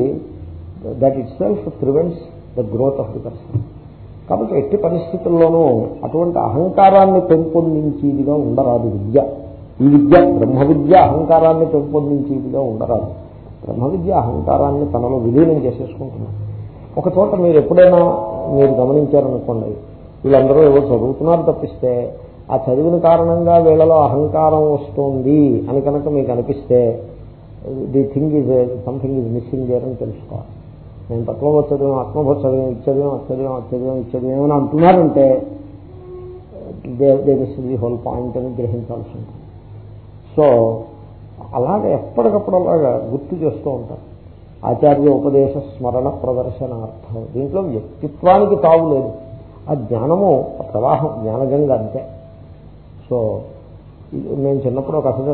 that itself prevents the growth of the person కాబట్టి ఎట్టి పరిస్థితుల్లోనూ అటువంటి అహంకారాన్ని పెంపొందించేదిగా ఉండరాదు విద్య. ఈ విద్య బ్రహ్మ విద్య అహంకారాన్ని పెంపొందించేదిగా ఉండరాదు. బ్రహ్మ విద్య అహంకారాన్ని తనలో విలీనం చేసేసుకుంటున్నారు ఒక చోట మీరు ఎప్పుడైనా మీరు గమనించారనుకోండి వీళ్ళందరూ ఏవో చదువుతున్నారు తప్పిస్తే ఆ చదివిన కారణంగా వీళ్ళలో అహంకారం వస్తుంది అని కనుక మీకు అనిపిస్తే the thing is something is missing చేయరని తెలుసుకోవాలి. నేను తక్కువ చదివాం ఆత్మబోధ చదివాం ఇచ్చదివాం అచ్చదివాం అచ్చదివాం ఇచ్చదివాం అని అంటున్నారంటే they this the whole point అని గ్రహించాల్సి ఉంటుంది. సో అలాగే ఎప్పటికప్పుడు అలాగా గుర్తు చేస్తూ ఉంటారు ఆచార్య ఉపదేశ స్మరణ ప్రదర్శనార్థం. దీంట్లో వ్యక్తిత్వానికి తావు లేదు. ఆ జ్ఞానము ప్రవాహం జ్ఞానగంగ అంతే. సో నేను చిన్నప్పుడు ఒక కథ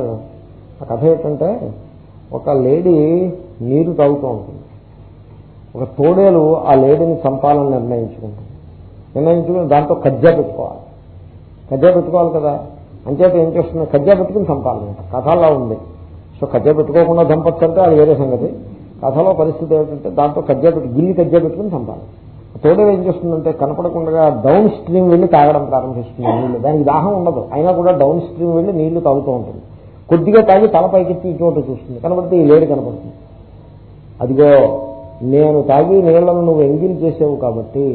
ఆ కథ ఏంటంటే ఒక లేడీ నీరు తాగుతూ ఉంటుంది. ఒక తోడేలు ఆ లేడీని చంపాలని నిర్ణయించుకుంటుంది. నిర్ణయించుకుని దాంతో కజ్జా పెట్టుకోవాలి. కజ్జా పెట్టుకోవాలి కదా? అంచేత ఏం చేస్తుంది? కజ్జా పెట్టుకుని చంపాలన్నమాట. కథలా ఉంది. సో కజ్జా పెట్టుకోకుండా చంపచ్చు అంటే అది వేరే సంగతి. కథలో పరిస్థితి ఏమిటంటే దాంతో కజ్జా పెట్టి గిల్లి కజ్జా పెట్టుకుని చంపాలి. తోడేలు ఏం చేస్తుందంటే కనపడకుండా డౌన్ స్ట్రీమ్ వెళ్ళి తాగడం ప్రారంభిస్తుంది నీళ్ళు. దానికి దాహం ఉండదు. అయినా కూడా డౌన్ స్ట్రీమ్ వెళ్ళి నీళ్ళు తాగుతూ ఉంటుంది. కొద్దిగా తాగి తల పైకెత్తి ఇటువంటి చూస్తుంది. కనబడితే ఈ లేడు కనబడుతుంది. అదిగో నేను తాగి నీళ్ళను నువ్వు ఎంగిల్ చేసావు కాబట్టి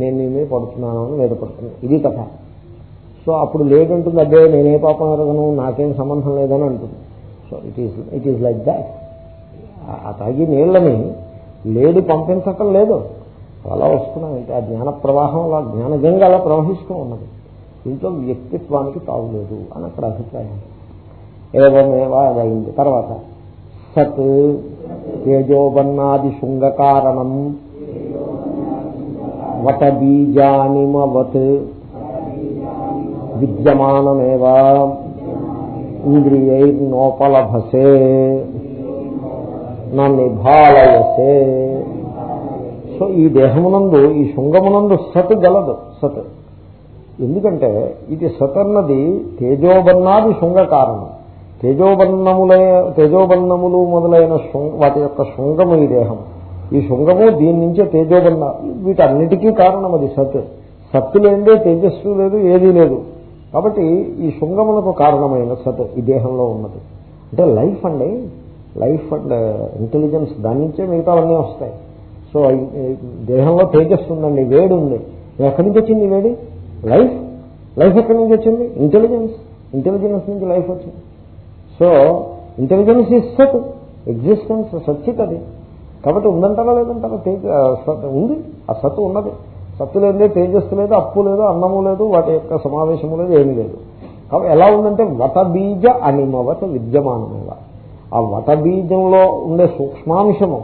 నేను నీ మీద పడుతున్నాను అని మీద పడుతున్నాను ఇది కథ. సో అప్పుడు లేదంటుంది అదే నేనే పాపం ఎరగను నాకేం సంబంధం లేదని అంటుంది. So it is it is like that ఆ తాగి నీళ్ళని లేడి పంపించటం లేదు. అలా వస్తున్నాయి ఆ జ్ఞాన ప్రవాహం అలా జ్ఞానగంగా అలా ప్రవహిస్తూ ఉన్నది. దీంట్లో వ్యక్తిత్వానికి తాగులేదు అని అక్కడ అభిప్రాయం. ఏవమేవా అదైంది తర్వాత సత్ తేజోబన్నాది శృంగకారణం వట బీజానిమవత్ విద్యమానమేవా ఇంద్రియైర్నోపలభసే నిభాలయసే. సో ఈ దేహమునందు ఈ శృంగమునందు సత్ గలదు సత్. ఎందుకంటే ఇది సత్ అన్నది తేజోబన్నాది శృంగ కారణం తేజోబన్నములై తేజోబన్నములు మొదలైన వాటి యొక్క శృంగము ఈ దేహం. ఈ శృంగము దీని నుంచే తేజోబన్న వీటన్నిటికీ కారణం అది సత్. సత్తు లేదే తేజస్సు లేదు ఏదీ లేదు. కాబట్టి ఈ శృంగములకు కారణమైన సత్ ఈ దేహంలో ఉన్నది. అంటే లైఫ్ అండి. లైఫ్ అండ్ ఇంటెలిజెన్స్ దాని నుంచే మిగతావన్నీ వస్తాయి. సో దేహంలో తేజస్సు ఉందండి వేడి ఉంది. ఎక్కడి నుంచి వచ్చింది వేడి? లైఫ్. లైఫ్ ఎక్కడి నుంచి వచ్చింది? ఇంటెలిజెన్స్. ఇంటెలిజెన్స్ నుంచి లైఫ్ వచ్చింది. సో ఇంటెలిజెన్స్ ఇస్ సత్ ఎగ్జిస్టెన్స్ సచ్చిత్ అది. కాబట్టి ఉందంటారా లేదంటారా? తేజ ఉంది. ఆ సత్తు ఉన్నది. సత్తు లేదే తేజస్సు లేదు అప్పు లేదు అన్నము లేదు వాటి యొక్క సమావేశము లేదు ఏమీ లేదు. కాబట్టి ఎలా ఉందంటే వటబీజ అనిమవత విద్యమానముగా ఆ వటబీజంలో ఉండే సూక్ష్మాంశము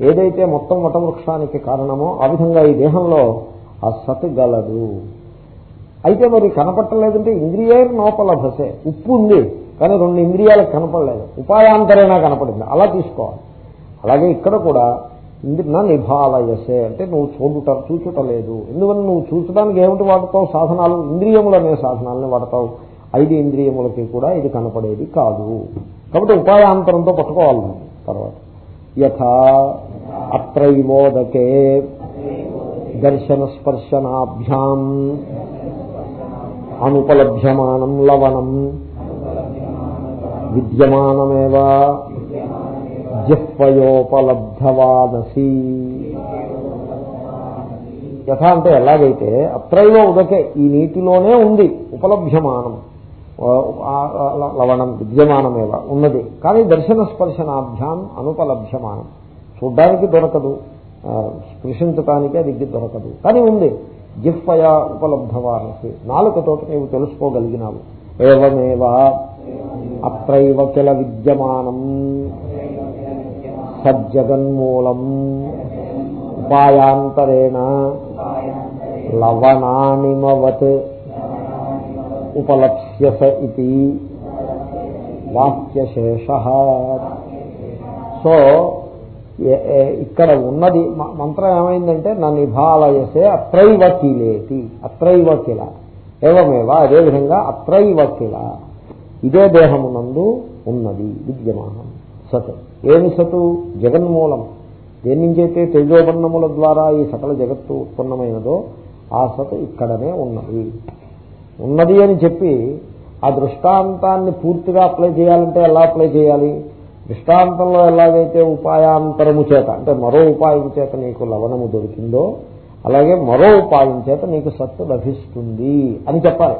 ఏదైతే మొత్తం వటవృక్షానికి కారణమో ఆ విధంగా ఈ దేహంలో ఆ సత్ గలదు. అయితే మరి కనపట్టలేదంటే ఇంద్రియేర్ నోపలభసే ఉప్పు ఉంది కానీ రెండు ఇంద్రియాలకు కనపడలేదు. ఉపాయాంతరైనా కనపడింది? అలా తీసుకోవాలి. అలాగే ఇక్కడ కూడా నా నిభాలయసే. అంటే నువ్వు చూడుట చూచుట లేదు ఎందువల్ల నువ్వు చూచడానికి ఏమిటి వాడతావు సాధనాలు? ఇంద్రియములు అనే సాధనాలని వాడతావు. ఐదు ఇంద్రియములకి కూడా ఇది కనపడేది కాదు. కాబట్టి ఉపాయాంతరంతో పట్టుకోవాలి తర్వాత. యథా అత్రైవోదకే దర్శన స్పర్శనాభ్యాం అనుపలభ్యమానం లవణం. విద్యమానమేవా? జిహ్వయోపలబ్ధవాదసి యథ అంటే ఎలాగైతే అత్రైవ ఉదకే ఈ నీటిలోనే ఉంది ఉపలభ్యమానం. లవణం విద్యమానమేవ ఉన్నది. కానీ దర్శన స్పర్శనాభ్యాం అనుపలభ్యమానం. చూడ్డానికి దొరకదు. స్పృశించటానికి అది దొరకదు. కానీ ఉంది. జిహ్వయా ఉపలబ్ధవానసి నాలుకతో నీవు తెలుసుకోగలిగినావు. ఏవమేవా? అత్రైవ కిల విద్యమానం. సజ్జగన్మూలం. ఉపాయాంతరేణ. లవణానిమవత్. ఉపలక్ష్యస ఇది వాక్యశేష. సో ఇక్కడ ఉన్నది మంత్రం ఏమైందంటే నా నిభాలయసే అత్రైవ కిలేతి అత్రైవ కిల ఏవమేవా? అదేవిధంగా అత్రైవ కిల ఇదే దేహమునందు ఉన్నది విద్యమానం. సత్. ఏమి సతు? జగన్మూలం. దేని నుంచైతే తేజోబన్నముల ద్వారా ఈ సకల జగత్తు ఉత్పన్నమైనదో ఆ సత్ ఇక్కడనే ఉన్నది. ఉన్నది అని చెప్పి ఆ దృష్టాంతాన్ని పూర్తిగా అప్లై చేయాలంటే ఎలా అప్లై చేయాలి? దృష్టాంతంలో ఎలాగైతే ఉపాయాంతరము చేత అంటే మరో ఉపాయం చేత నీకు లవణము దొరికిందో అలాగే మరో ఉపాయం చేత నీకు సత్తు లభిస్తుంది అని చెప్పాలి.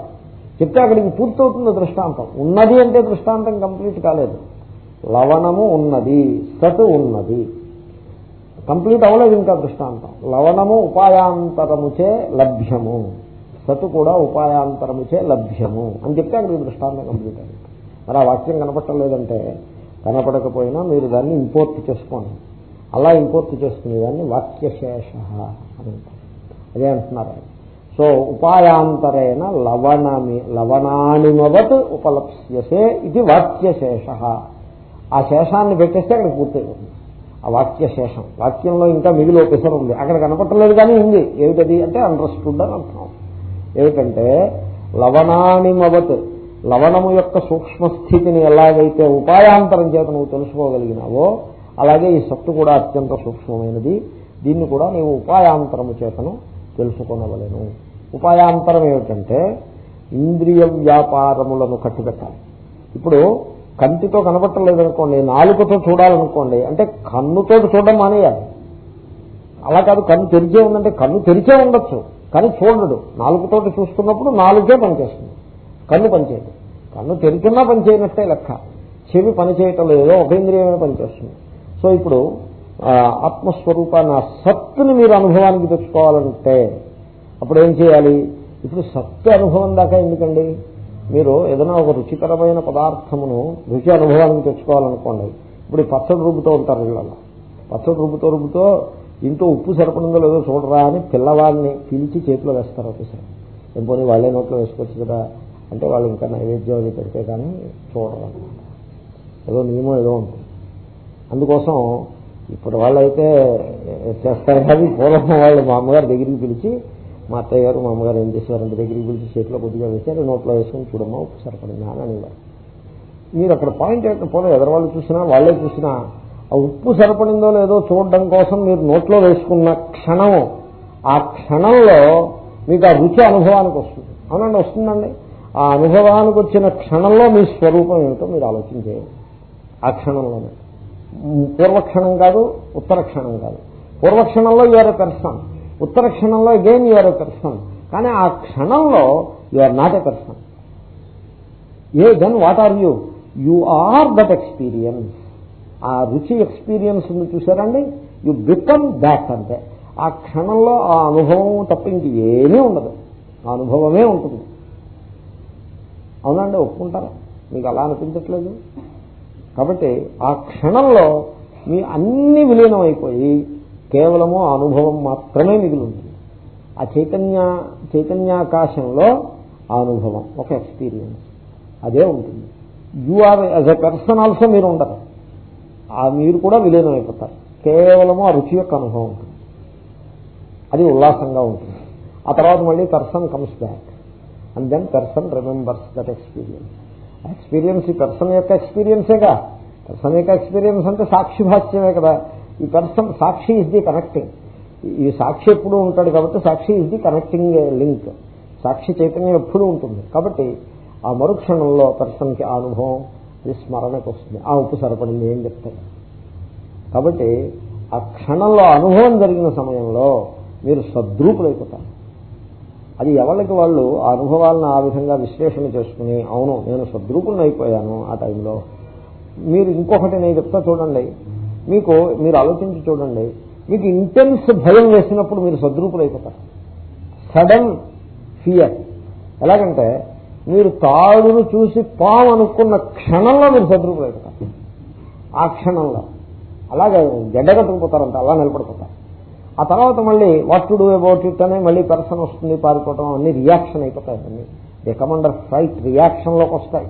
చెప్తే అక్కడికి పూర్తవుతుంది దృష్టాంతం. ఉన్నది అంటే దృష్టాంతం కంప్లీట్ కాలేదు. లవణము ఉన్నది సత్ ఉన్నది. కంప్లీట్ అవ్వలేదు ఇంకా దృష్టాంతం. లవణము ఉపాయాంతరముచే లభ్యము. సత్ కూడా ఉపాయాంతరముచే లభ్యము అని చెప్తే అక్కడికి దృష్టాంతం కంప్లీట్ అయింది. మరి ఆ వాక్యం కనపట్టలేదంటే కనపడకపోయినా మీరు దాన్ని ఇంపోర్ట్ చేసుకోండి. అలా ఇంపోర్ట్ చేసుకునే దాన్ని వాక్యశేష అని అదే అంటున్నారు సో ఉపాయాంతరైన లవణమి లవణానిమవత్ ఉపలప్స్యసే ఇది వాక్యశేష. ఆ శేషాన్ని పెట్టేస్తే అక్కడ పూర్తయిపోతుంది. ఆ వాక్య శేషం వాక్యంలో ఇంకా మిగిలి ఒకసారి ఉంది. అక్కడ కనపట్టలేదు కానీ ఉంది. ఏమిటది అంటే అండర్స్టూడ్ అని అర్థం. ఏమిటంటే లవణానిమవత్ లవణము యొక్క సూక్ష్మస్థితిని ఎలాగైతే ఉపాయాంతరం చేత నువ్వు తెలుసుకోగలిగినావో అలాగే ఈ సత్తు కూడా అత్యంత సూక్ష్మమైనది. దీన్ని కూడా నీవు ఉపాయాంతరము చేతను తెలుసుకొనవలేను. ఉపాయాంతరం ఏమిటంటే ఇంద్రియ వ్యాపారములను కట్టిపెట్టాలి. ఇప్పుడు కంటితో కనపట్టలేదు అనుకోండి నాలుగుతో చూడాలనుకోండి అంటే కన్నుతో చూడడం మానేయాలి. అలా కాదు కన్ను తెరిచే ఉందంటే కన్ను తెరిచే ఉండొచ్చు కానీ చూడడు. నాలుగుతోటి చూస్తున్నప్పుడు నాలుగే పనిచేస్తుంది. కన్ను పనిచేయదు. కన్ను తెరిచినా పనిచేయనట్టే లెక్క. చెవి పనిచేయటం లేదో ఒక ఇంద్రియమే పనిచేస్తుంది. సో ఇప్పుడు ఆత్మస్వరూపాన్ని ఆ సత్తుని మీరు అనుభవానికి తెచ్చుకోవాలంటే అప్పుడు ఏం చేయాలి? ఇప్పుడు సత్తు అనుభవం దాకా ఎందుకండి? మీరు ఏదైనా ఒక రుచికరమైన పదార్థమును రుచి అనుభవానికి తెచ్చుకోవాలనుకోండి. ఇప్పుడు పచ్చడి రుబ్బుతూ ఉంటారు ఇళ్ళలో పచ్చడి రుబ్బుతో రుబ్బుతో ఇంట్లో ఉప్పు సరిపడిందో లేదో చూడరా అని పిల్లవాడిని పిలిచి చేతిలో వేస్తారు ఒకసారి పోనీ వాళ్ళే నోట్లో వేసుకోవచ్చు కదా? అంటే వాళ్ళు ఇంకా నైవేద్యం అది పెడితే కానీ చూడరు ఏదో నియమం ఏదో ఉంటుంది. అందుకోసం ఇప్పుడు వాళ్ళైతే చేస్తారు కానీ పూర్వం వాళ్ళు మా అమ్మగారి దగ్గరికి పిలిచి మా అత్తయ్య గారు మా అమ్మగారు ఏం చేసేవారంటే దగ్గరికి పిలిచి చేతిలో కొద్దిగా వేశారు నోట్లో వేసుకుని చూడమ్మా ఉప్పు సరిపడిందా అని అనేవారు. మీరు అక్కడ పాయింట్ ఏంటంటే పోలే ఎదరవాళ్ళు చూసినా వాళ్ళే చూసినా ఆ ఉప్పు సరిపడిందో లేదో చూడడం కోసం మీరు నోట్లో వేసుకున్న క్షణం ఆ క్షణంలో మీకు ఆ రుచి అనుభవానికి వస్తుంది. అవునండి వస్తుందండి. ఆ అనుభవానికి వచ్చిన క్షణంలో మీ స్వరూపం ఏమిటో మీరు ఆలోచించేయండి ఆ క్షణంలోనే. పూర్వక్షణం కాదు ఉత్తర క్షణం కాదు. పూర్వక్షణంలో యూఆర్ ఎ పెర్సన్ ఉత్తర క్షణంలో అగైన్ యూఆర్ ఎ పెర్సన్ కానీ ఆ క్షణంలో you are not a person A then what are you you are that experience ఆ రుచి ఎక్స్పీరియన్స్ ఉంది చూసారండి యు బికమ్ దాట్ అంటే ఆ క్షణంలో ఆ అనుభవం తప్ప ఇంక ఏమీ ఉండదు. ఆ అనుభవమే ఉంటుంది. అవునండి ఒప్పుకుంటారా మీకు అలా అనిపించట్లేదు? కాబట్టి ఆ క్షణంలో మీ అన్ని విలీనం అయిపోయి కేవలము అనుభవం మాత్రమే మిగిలి ఉంటుంది ఆ చైతన్య చైతన్యాకాశంలో ఆ అనుభవం ఒక ఎక్స్పీరియన్స్. అదే ఉంటుంది. You are as a person also మీరు ఉండరు. ఆ మీరు కూడా విలీనం అయిపోతారు. కేవలము ఆ రుచి యొక్క అనుభవం ఉంటుంది. అది ఉల్లాసంగా ఉంటుంది. ఆ తర్వాత మళ్ళీ person comes back. And then person remembers that experience experience ఈ పర్సన్ యొక్క ఎక్స్పీరియన్సేగా పర్సన్ యొక్క ఎక్స్పీరియన్స్ అంటే సాక్షి భాష్యమే కదా. ఈ పర్సన్ సాక్షి ఇస్ ది కనెక్టింగ్ ఈ సాక్షి ఎప్పుడు ఉంటాడు కాబట్టి సాక్షి ఇస్ ది కనెక్టింగ్ లింక్ సాక్షి చైతన్యం ఎప్పుడు ఉంటుంది. కాబట్టి ఆ మరుక్షణంలో పర్సన్కి ఆ అనుభవం అది స్మరణకు వస్తుంది. ఆ ఉప్పు సరిపడింది ఏం చెప్తాడు కాబట్టి ఆ క్షణంలో అనుభవం జరిగిన సమయంలో మీరు సద్రూపులైపోతారు. అది ఎవరికి వాళ్ళు ఆ అనుభవాలను ఆ విధంగా విశ్లేషణ చేసుకుని అవును నేను సద్రూపుణ్ణి అయిపోయాను ఆ టైంలో. మీరు ఇంకొకటి నేను చెప్తా చూడండి. మీకు మీరు ఆలోచించి చూడండి. మీకు ఇంటెన్స్ భయం వేసినప్పుడు మీరు సద్రూపులు అయిపోతారు. సడన్ ఫియర్ ఎలాగంటే మీరు తాడును చూసి పాము అనుకున్న క్షణంలో మీరు సద్రూపులు అయిపోతారు. ఆ క్షణంలో. అలాగే గడ్డగట్టుకుపోతారంట అలా నిలబడిపోతారు. ఆ తర్వాత మళ్ళీ what to do about it అనే మళ్ళీ పర్సన్ వస్తుంది పారిపోవటం అన్ని రియాక్షన్ అయిపోతాయి అన్ని దే కమండర్ ఫైట్ రియాక్షన్లోకి వస్తాయి.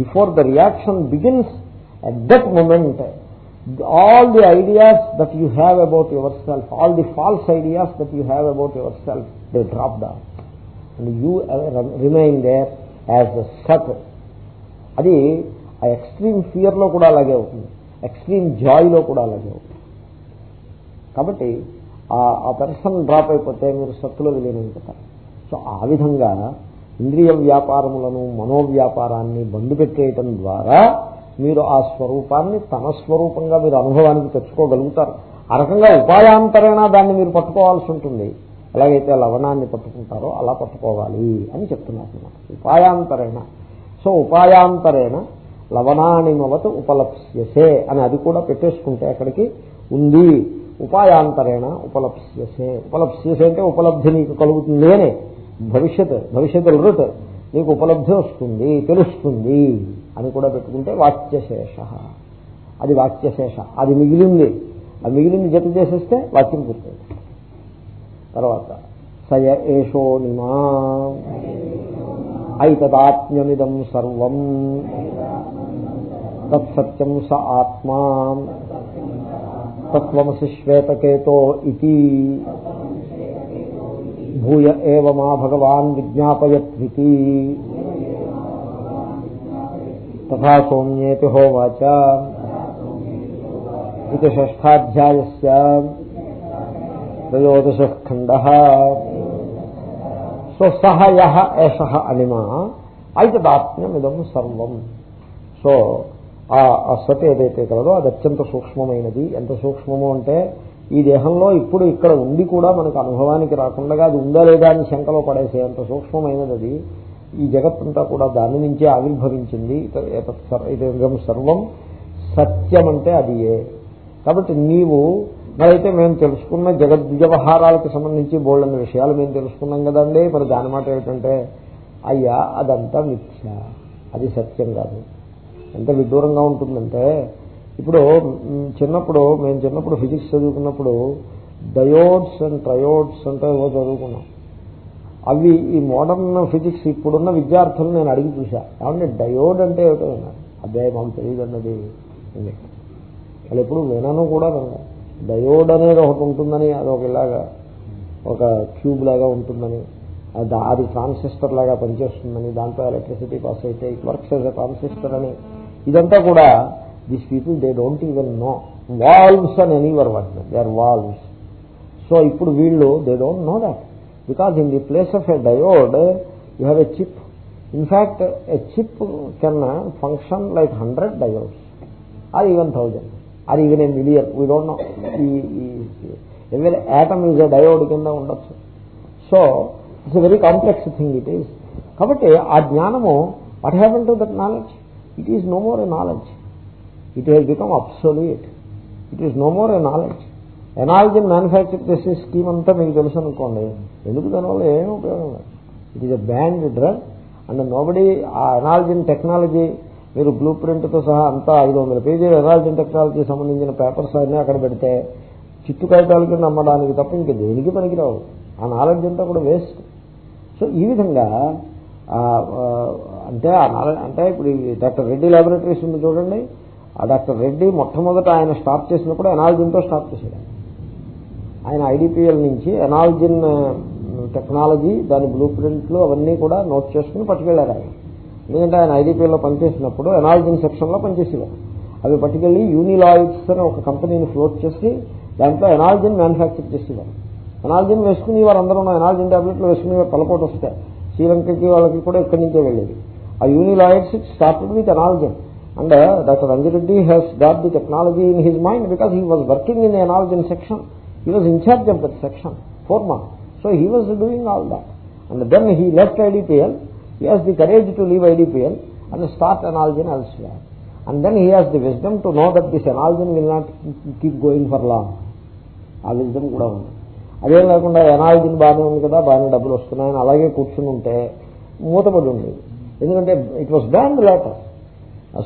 Before the reaction begins at that moment all the ideas that you have about yourself, all the false ideas that you have yourself they drop down. And you uh, remain there as a subtle. అది ఆ ఎక్స్ట్రీమ్ ఫియర్లో కూడా అలాగే అవుతుంది. ఎక్స్ట్రీమ్ జాయ్లో కూడా అలాగే అవుతుంది. కాబట్టి ఆ పర్సన్ డ్రాప్ అయిపోతే మీరు సత్తులో విలీనమైపోతారు. సో ఆ విధంగా ఇంద్రియ వ్యాపారములను మనోవ్యాపారాన్ని బంధు పెట్టేయటం ద్వారా మీరు ఆ స్వరూపాన్ని తన స్వరూపంగా మీరు అనుభవానికి తెచ్చుకోగలుగుతారు. ఆ రకంగా ఉపాయాంతరైనా దాన్ని మీరు పట్టుకోవాల్సి ఉంటుంది. ఎలాగైతే లవణాన్ని పట్టుకుంటారో అలా పట్టుకోవాలి అని చెప్తున్నారు ఉపాయాంతరేణ. సో ఉపాయాంతరైన లవణానిమవత్ ఉపలప్స్యసే అని అది కూడా పెట్టేసుకుంటే అక్కడికి ఉంది. ఉపాయాంతరేణ ఉపలప్స్యసే. ఉపలప్స్యసే అంటే ఉపలబ్ధి నీకు కలుగుతుంది అనే భవిష్యత్ భవిష్యత్ రుట్ నీకు ఉపలబ్ధి వస్తుంది తెలుస్తుంది అని కూడా పెట్టుకుంటే వాక్యశేష అది వాక్యశేష అది మిగిలింది. అది మిగిలింది జత చేసేస్తే వాక్యం పూర్తయింది తర్వాత సయ ఏషో నిమా. ఐతదాత్మ్యమిదం సర్వం. తత్సత్యం స ఆత్మా. సత్వమసి శ్వేతకేతో ఇది భూయ ఏవ మా భగవాన్ విజ్ఞాపయత్వితి తథా సౌమ్యేతి హోవాచ ఇది షష్టాధ్యాయస్య త్రయోదశ ఖండ సో సహ యహ ఏష అనిమ ఐతదాత్మ్యమిదం సర్వం సో ఆ అసత్ ఏదైతే కలదో అది అత్యంత సూక్ష్మమైనది. ఎంత సూక్ష్మము అంటే ఈ దేహంలో ఇప్పుడు ఇక్కడ ఉండి కూడా మనకు అనుభవానికి రాకుండా అది ఉందా లేదా అని శంకలో పడేసే అంత సూక్ష్మమైనది అది ఈ జగత్తంతా కూడా దాని నుంచే ఆవిర్భవించింది. ఇదం సర్వం సత్యం అంటే అది ఏ. కాబట్టి నీవు మరైతే మేము తెలుసుకున్న జగద్ వ్యవహారాలకు సంబంధించి బోల్డన్న విషయాలు మేము తెలుసుకున్నాం కదండి. మరి దాని మాట ఏమిటంటే అయ్యా అదంతా మిథ్య. అది సత్యం కాదు. ఎంత విదూరంగా ఉంటుందంటే ఇప్పుడు చిన్నప్పుడు మేము చిన్నప్పుడు ఫిజిక్స్ చదువుకున్నప్పుడు డయోడ్స్ అండ్ ట్రయోడ్స్ అంటే ఏవో చదువుకున్నాం. అవి ఈ మోడర్న్ ఫిజిక్స్ ఇప్పుడున్న విద్యార్థులు నేను అడిగి చూశా. ఏమంటే డయోడ్ అంటే ఏమిటో అదే మాకు తెలియదు అన్నది వాళ్ళు ఎప్పుడు వినను కూడా డయోడ్ అనేది ఒకటి ఉంటుందని అది ఒక ఇలాగా ఒక క్యూబ్ లాగా ఉంటుందని అది ట్రాన్సిస్టర్ లాగా పనిచేస్తుందని దాంట్లో ఎలక్ట్రిసిటీ పాస్ అయితే ఇట్ వర్క్స్ ఎస్ ట్రాన్సిస్టర్ అని ఇదంతా కూడా these people they don't even know. Valves అని ఎనీవర్ what they are valves so ఇప్పుడు వీళ్ళు they don't know that because in the place of a diode you have a chip in fact a chip can function like hundred diodes or even thousand or even a million we don't know ఈ ఎవరి యాటమ్ ఈజ్ ఎ డయోడ్ కింద ఉండొచ్చు. So it's a very complex thing it is కాబట్టి ఆ జ్ఞానము what happen to that knowledge it is no more a knowledge it has become absolute it is no more a knowledge ఎనాలజీని manufacture చేసే స్కీమ్ అంతా మీకు తెలుసు అనుకోండి. ఎందుకు దానివల్ల ఏమీ ఉపయోగం లేదు. It is a banned drug and nobody ఆ ఎనాలజీని టెక్నాలజీ మీరు బ్లూ ప్రింట్తో సహా అంతా ఐదు వందల పేజీలు ఎనాలజీ టెక్నాలజీ సంబంధించిన పేపర్స్ అన్నీ అక్కడ పెడితే చిట్టు కాగితాల కింద అమ్మడానికి తప్ప ఇంక దేనికి పనికిరావు. ఆ నాలెడ్జ్ అంతా కూడా వేస్ట్ సో ఈ విధంగా అంటే అంటే ఇప్పుడు డాక్టర్ రెడ్డి ల్యాబొరేటరీస్ ఉంది చూడండి. ఆ డాక్టర్ రెడ్డి మొట్టమొదట ఆయన స్టార్ట్ చేసినప్పుడు ఎనాలజిన్తో స్టార్ట్ చేశాడు. ఆయన ఐడిపిఎల్ నుంచి ఎనాలజిన్ టెక్నాలజీ దాని బ్లూ ప్రింట్లు అవన్నీ కూడా నోట్ చేసుకుని పట్టుకెళ్ళారు ఆయన. ఎందుకంటే ఆయన ఐడిపిఎల్లో పనిచేసినప్పుడు ఎనాలజిన్ సెక్షన్లో పనిచేసేవారు. అవి పట్టుకెళ్ళి యూనిలాయిడ్స్ అని ఒక కంపెనీని ఫ్లోట్ చేసి దాంట్లో ఎనాలజిన్ మ్యానుఫ్యాక్చర్ చేసేవారు. ఎనాలజిన్ వేసుకుని వారందరూ ఎనాలజిన్ టాబ్లెట్లు వేసుకుని తలపోటు వస్తాయి శ్రీలంకకి వాళ్ళకి కూడా ఇక్కడి నుంచే వెళ్ళేది. ఆ Uniloids started with analgin and doctor Anji Reddy has got the technology in his mind because he was working in analgin section he was in charge of that section for month so he was doing all that and then he left IDPL he has the courage to leave IDPL and start analgin elsewhere and then he has the wisdom to know that this analgin will not keep going for long ఆ విజ్డమ్ కూడా ఉంది. అదేం లేకుండా ఎనాలజీని బాగానే ఉంది కదా బాగానే డబ్బులు వస్తున్నాయని అలాగే కూర్చుని ఉంటే మూతపడి ఉండేది ఎందుకంటే it was banned later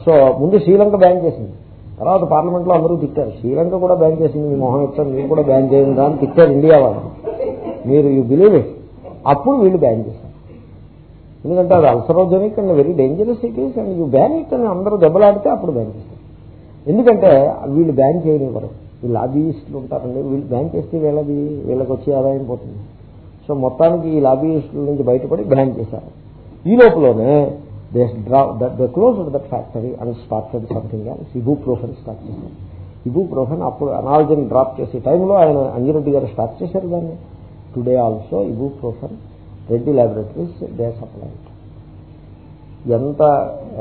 so ముందు శ్రీలంక బ్యాన్ చేసింది. తర్వాత పార్లమెంట్లో అందరూ తిట్టారు. శ్రీలంక కూడా బ్యాన్ చేసింది మీ మొహం ఇచ్చారు మీరు కూడా బ్యాన్ చేయండి అని తిట్టారు ఇండియా వాళ్ళు. మీరు యూ బిలీవ్ ఇట్ అప్పుడు వీళ్ళు బ్యాన్ చేశారు. ఎందుకంటే అది ulcerogenic and very dangerous it is and you ban it అని అందరూ దెబ్బలాడితే అప్పుడు బ్యాన్ చేస్తారు ఎందుకంటే వీళ్ళు బ్యాన్ చేయనివ్వరు. ఈ లాబీయిస్టులు ఉంటారండి. వీళ్ళు బ్యాన్ చేస్తే వీళ్ళది వీళ్ళకి వచ్చే ఆదాయం పోతుంది. సో మొత్తానికి ఈ లాబీయిస్టుల నుంచి బయటపడి బ్యాన్ చేశారు. ఈ లోపలనే they the close that factory and started something else ibuprofen start చేశారు. ఇబూ ప్రోఫెన్ అప్పుడు అనాలజీని డ్రాప్ చేసే టైంలో ఆయన అంజిరెడ్డి గారు స్టార్ట్ చేశారు దాన్ని. Today also ibuprofen Reddy laboratories they supply ఎంత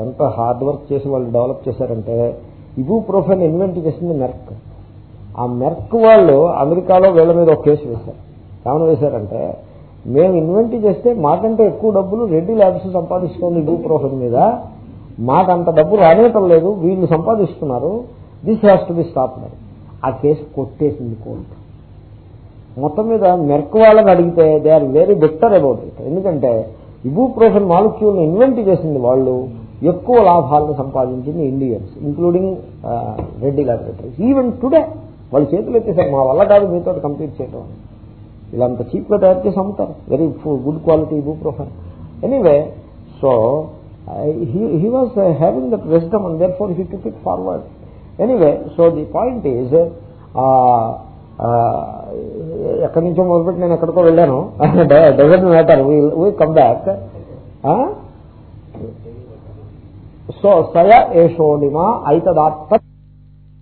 ఎంత హార్డ్ వర్క్ చేసి వాళ్ళు డెవలప్ చేశారంటే ఇబూ ప్రోఫెన్ ఇన్వెంట్ చేసింది మెర్క్ ఆ మెర్క్ వాళ్ళు అమెరికాలో వీళ్ళ మీద ఒక కేసు వేశారు. ఏమైనా వేశారంటే మేము ఇన్వెంట్ చేస్తే మాకంటే ఎక్కువ డబ్బులు రెడ్డి ల్యాబ్స్ సంపాదిస్తోంది భూ ప్రోఫెన్ మీద. మాకు అంత డబ్బు రానేటం లేదు వీళ్ళు సంపాదిస్తున్నారు this has to be stop ఆ కేసు కొట్టేసింది కోర్టు. మొత్తం మీద మెర్క్ వాళ్ళని అడిగితే they are very better about it ఎందుకంటే ఇబూప్రోఫెన్ మాలిక్యూల్ని ఇన్వెంట్ చేసింది వాళ్ళు ఎక్కువ లాభాలను సంపాదించింది Indians including Reddy laboratories even today వాళ్ళు చేతులు ఎత్తేసారు. మా వల్ల కాదు మీతో కంప్లీట్ చేయడం ఇలా అంత చీప్గా తయారు చేసి అమ్ముతారు. Very good quality ibuprofen anyway so he was having that wisdom and therefore he took it forward anyway so the point is ఎక్కడి నుంచో మొదలుపెట్టి నేను ఎక్కడికో వెళ్ళాను. Doesn't matter we come back so సయ ఏషోడిమా ఐతదాత్త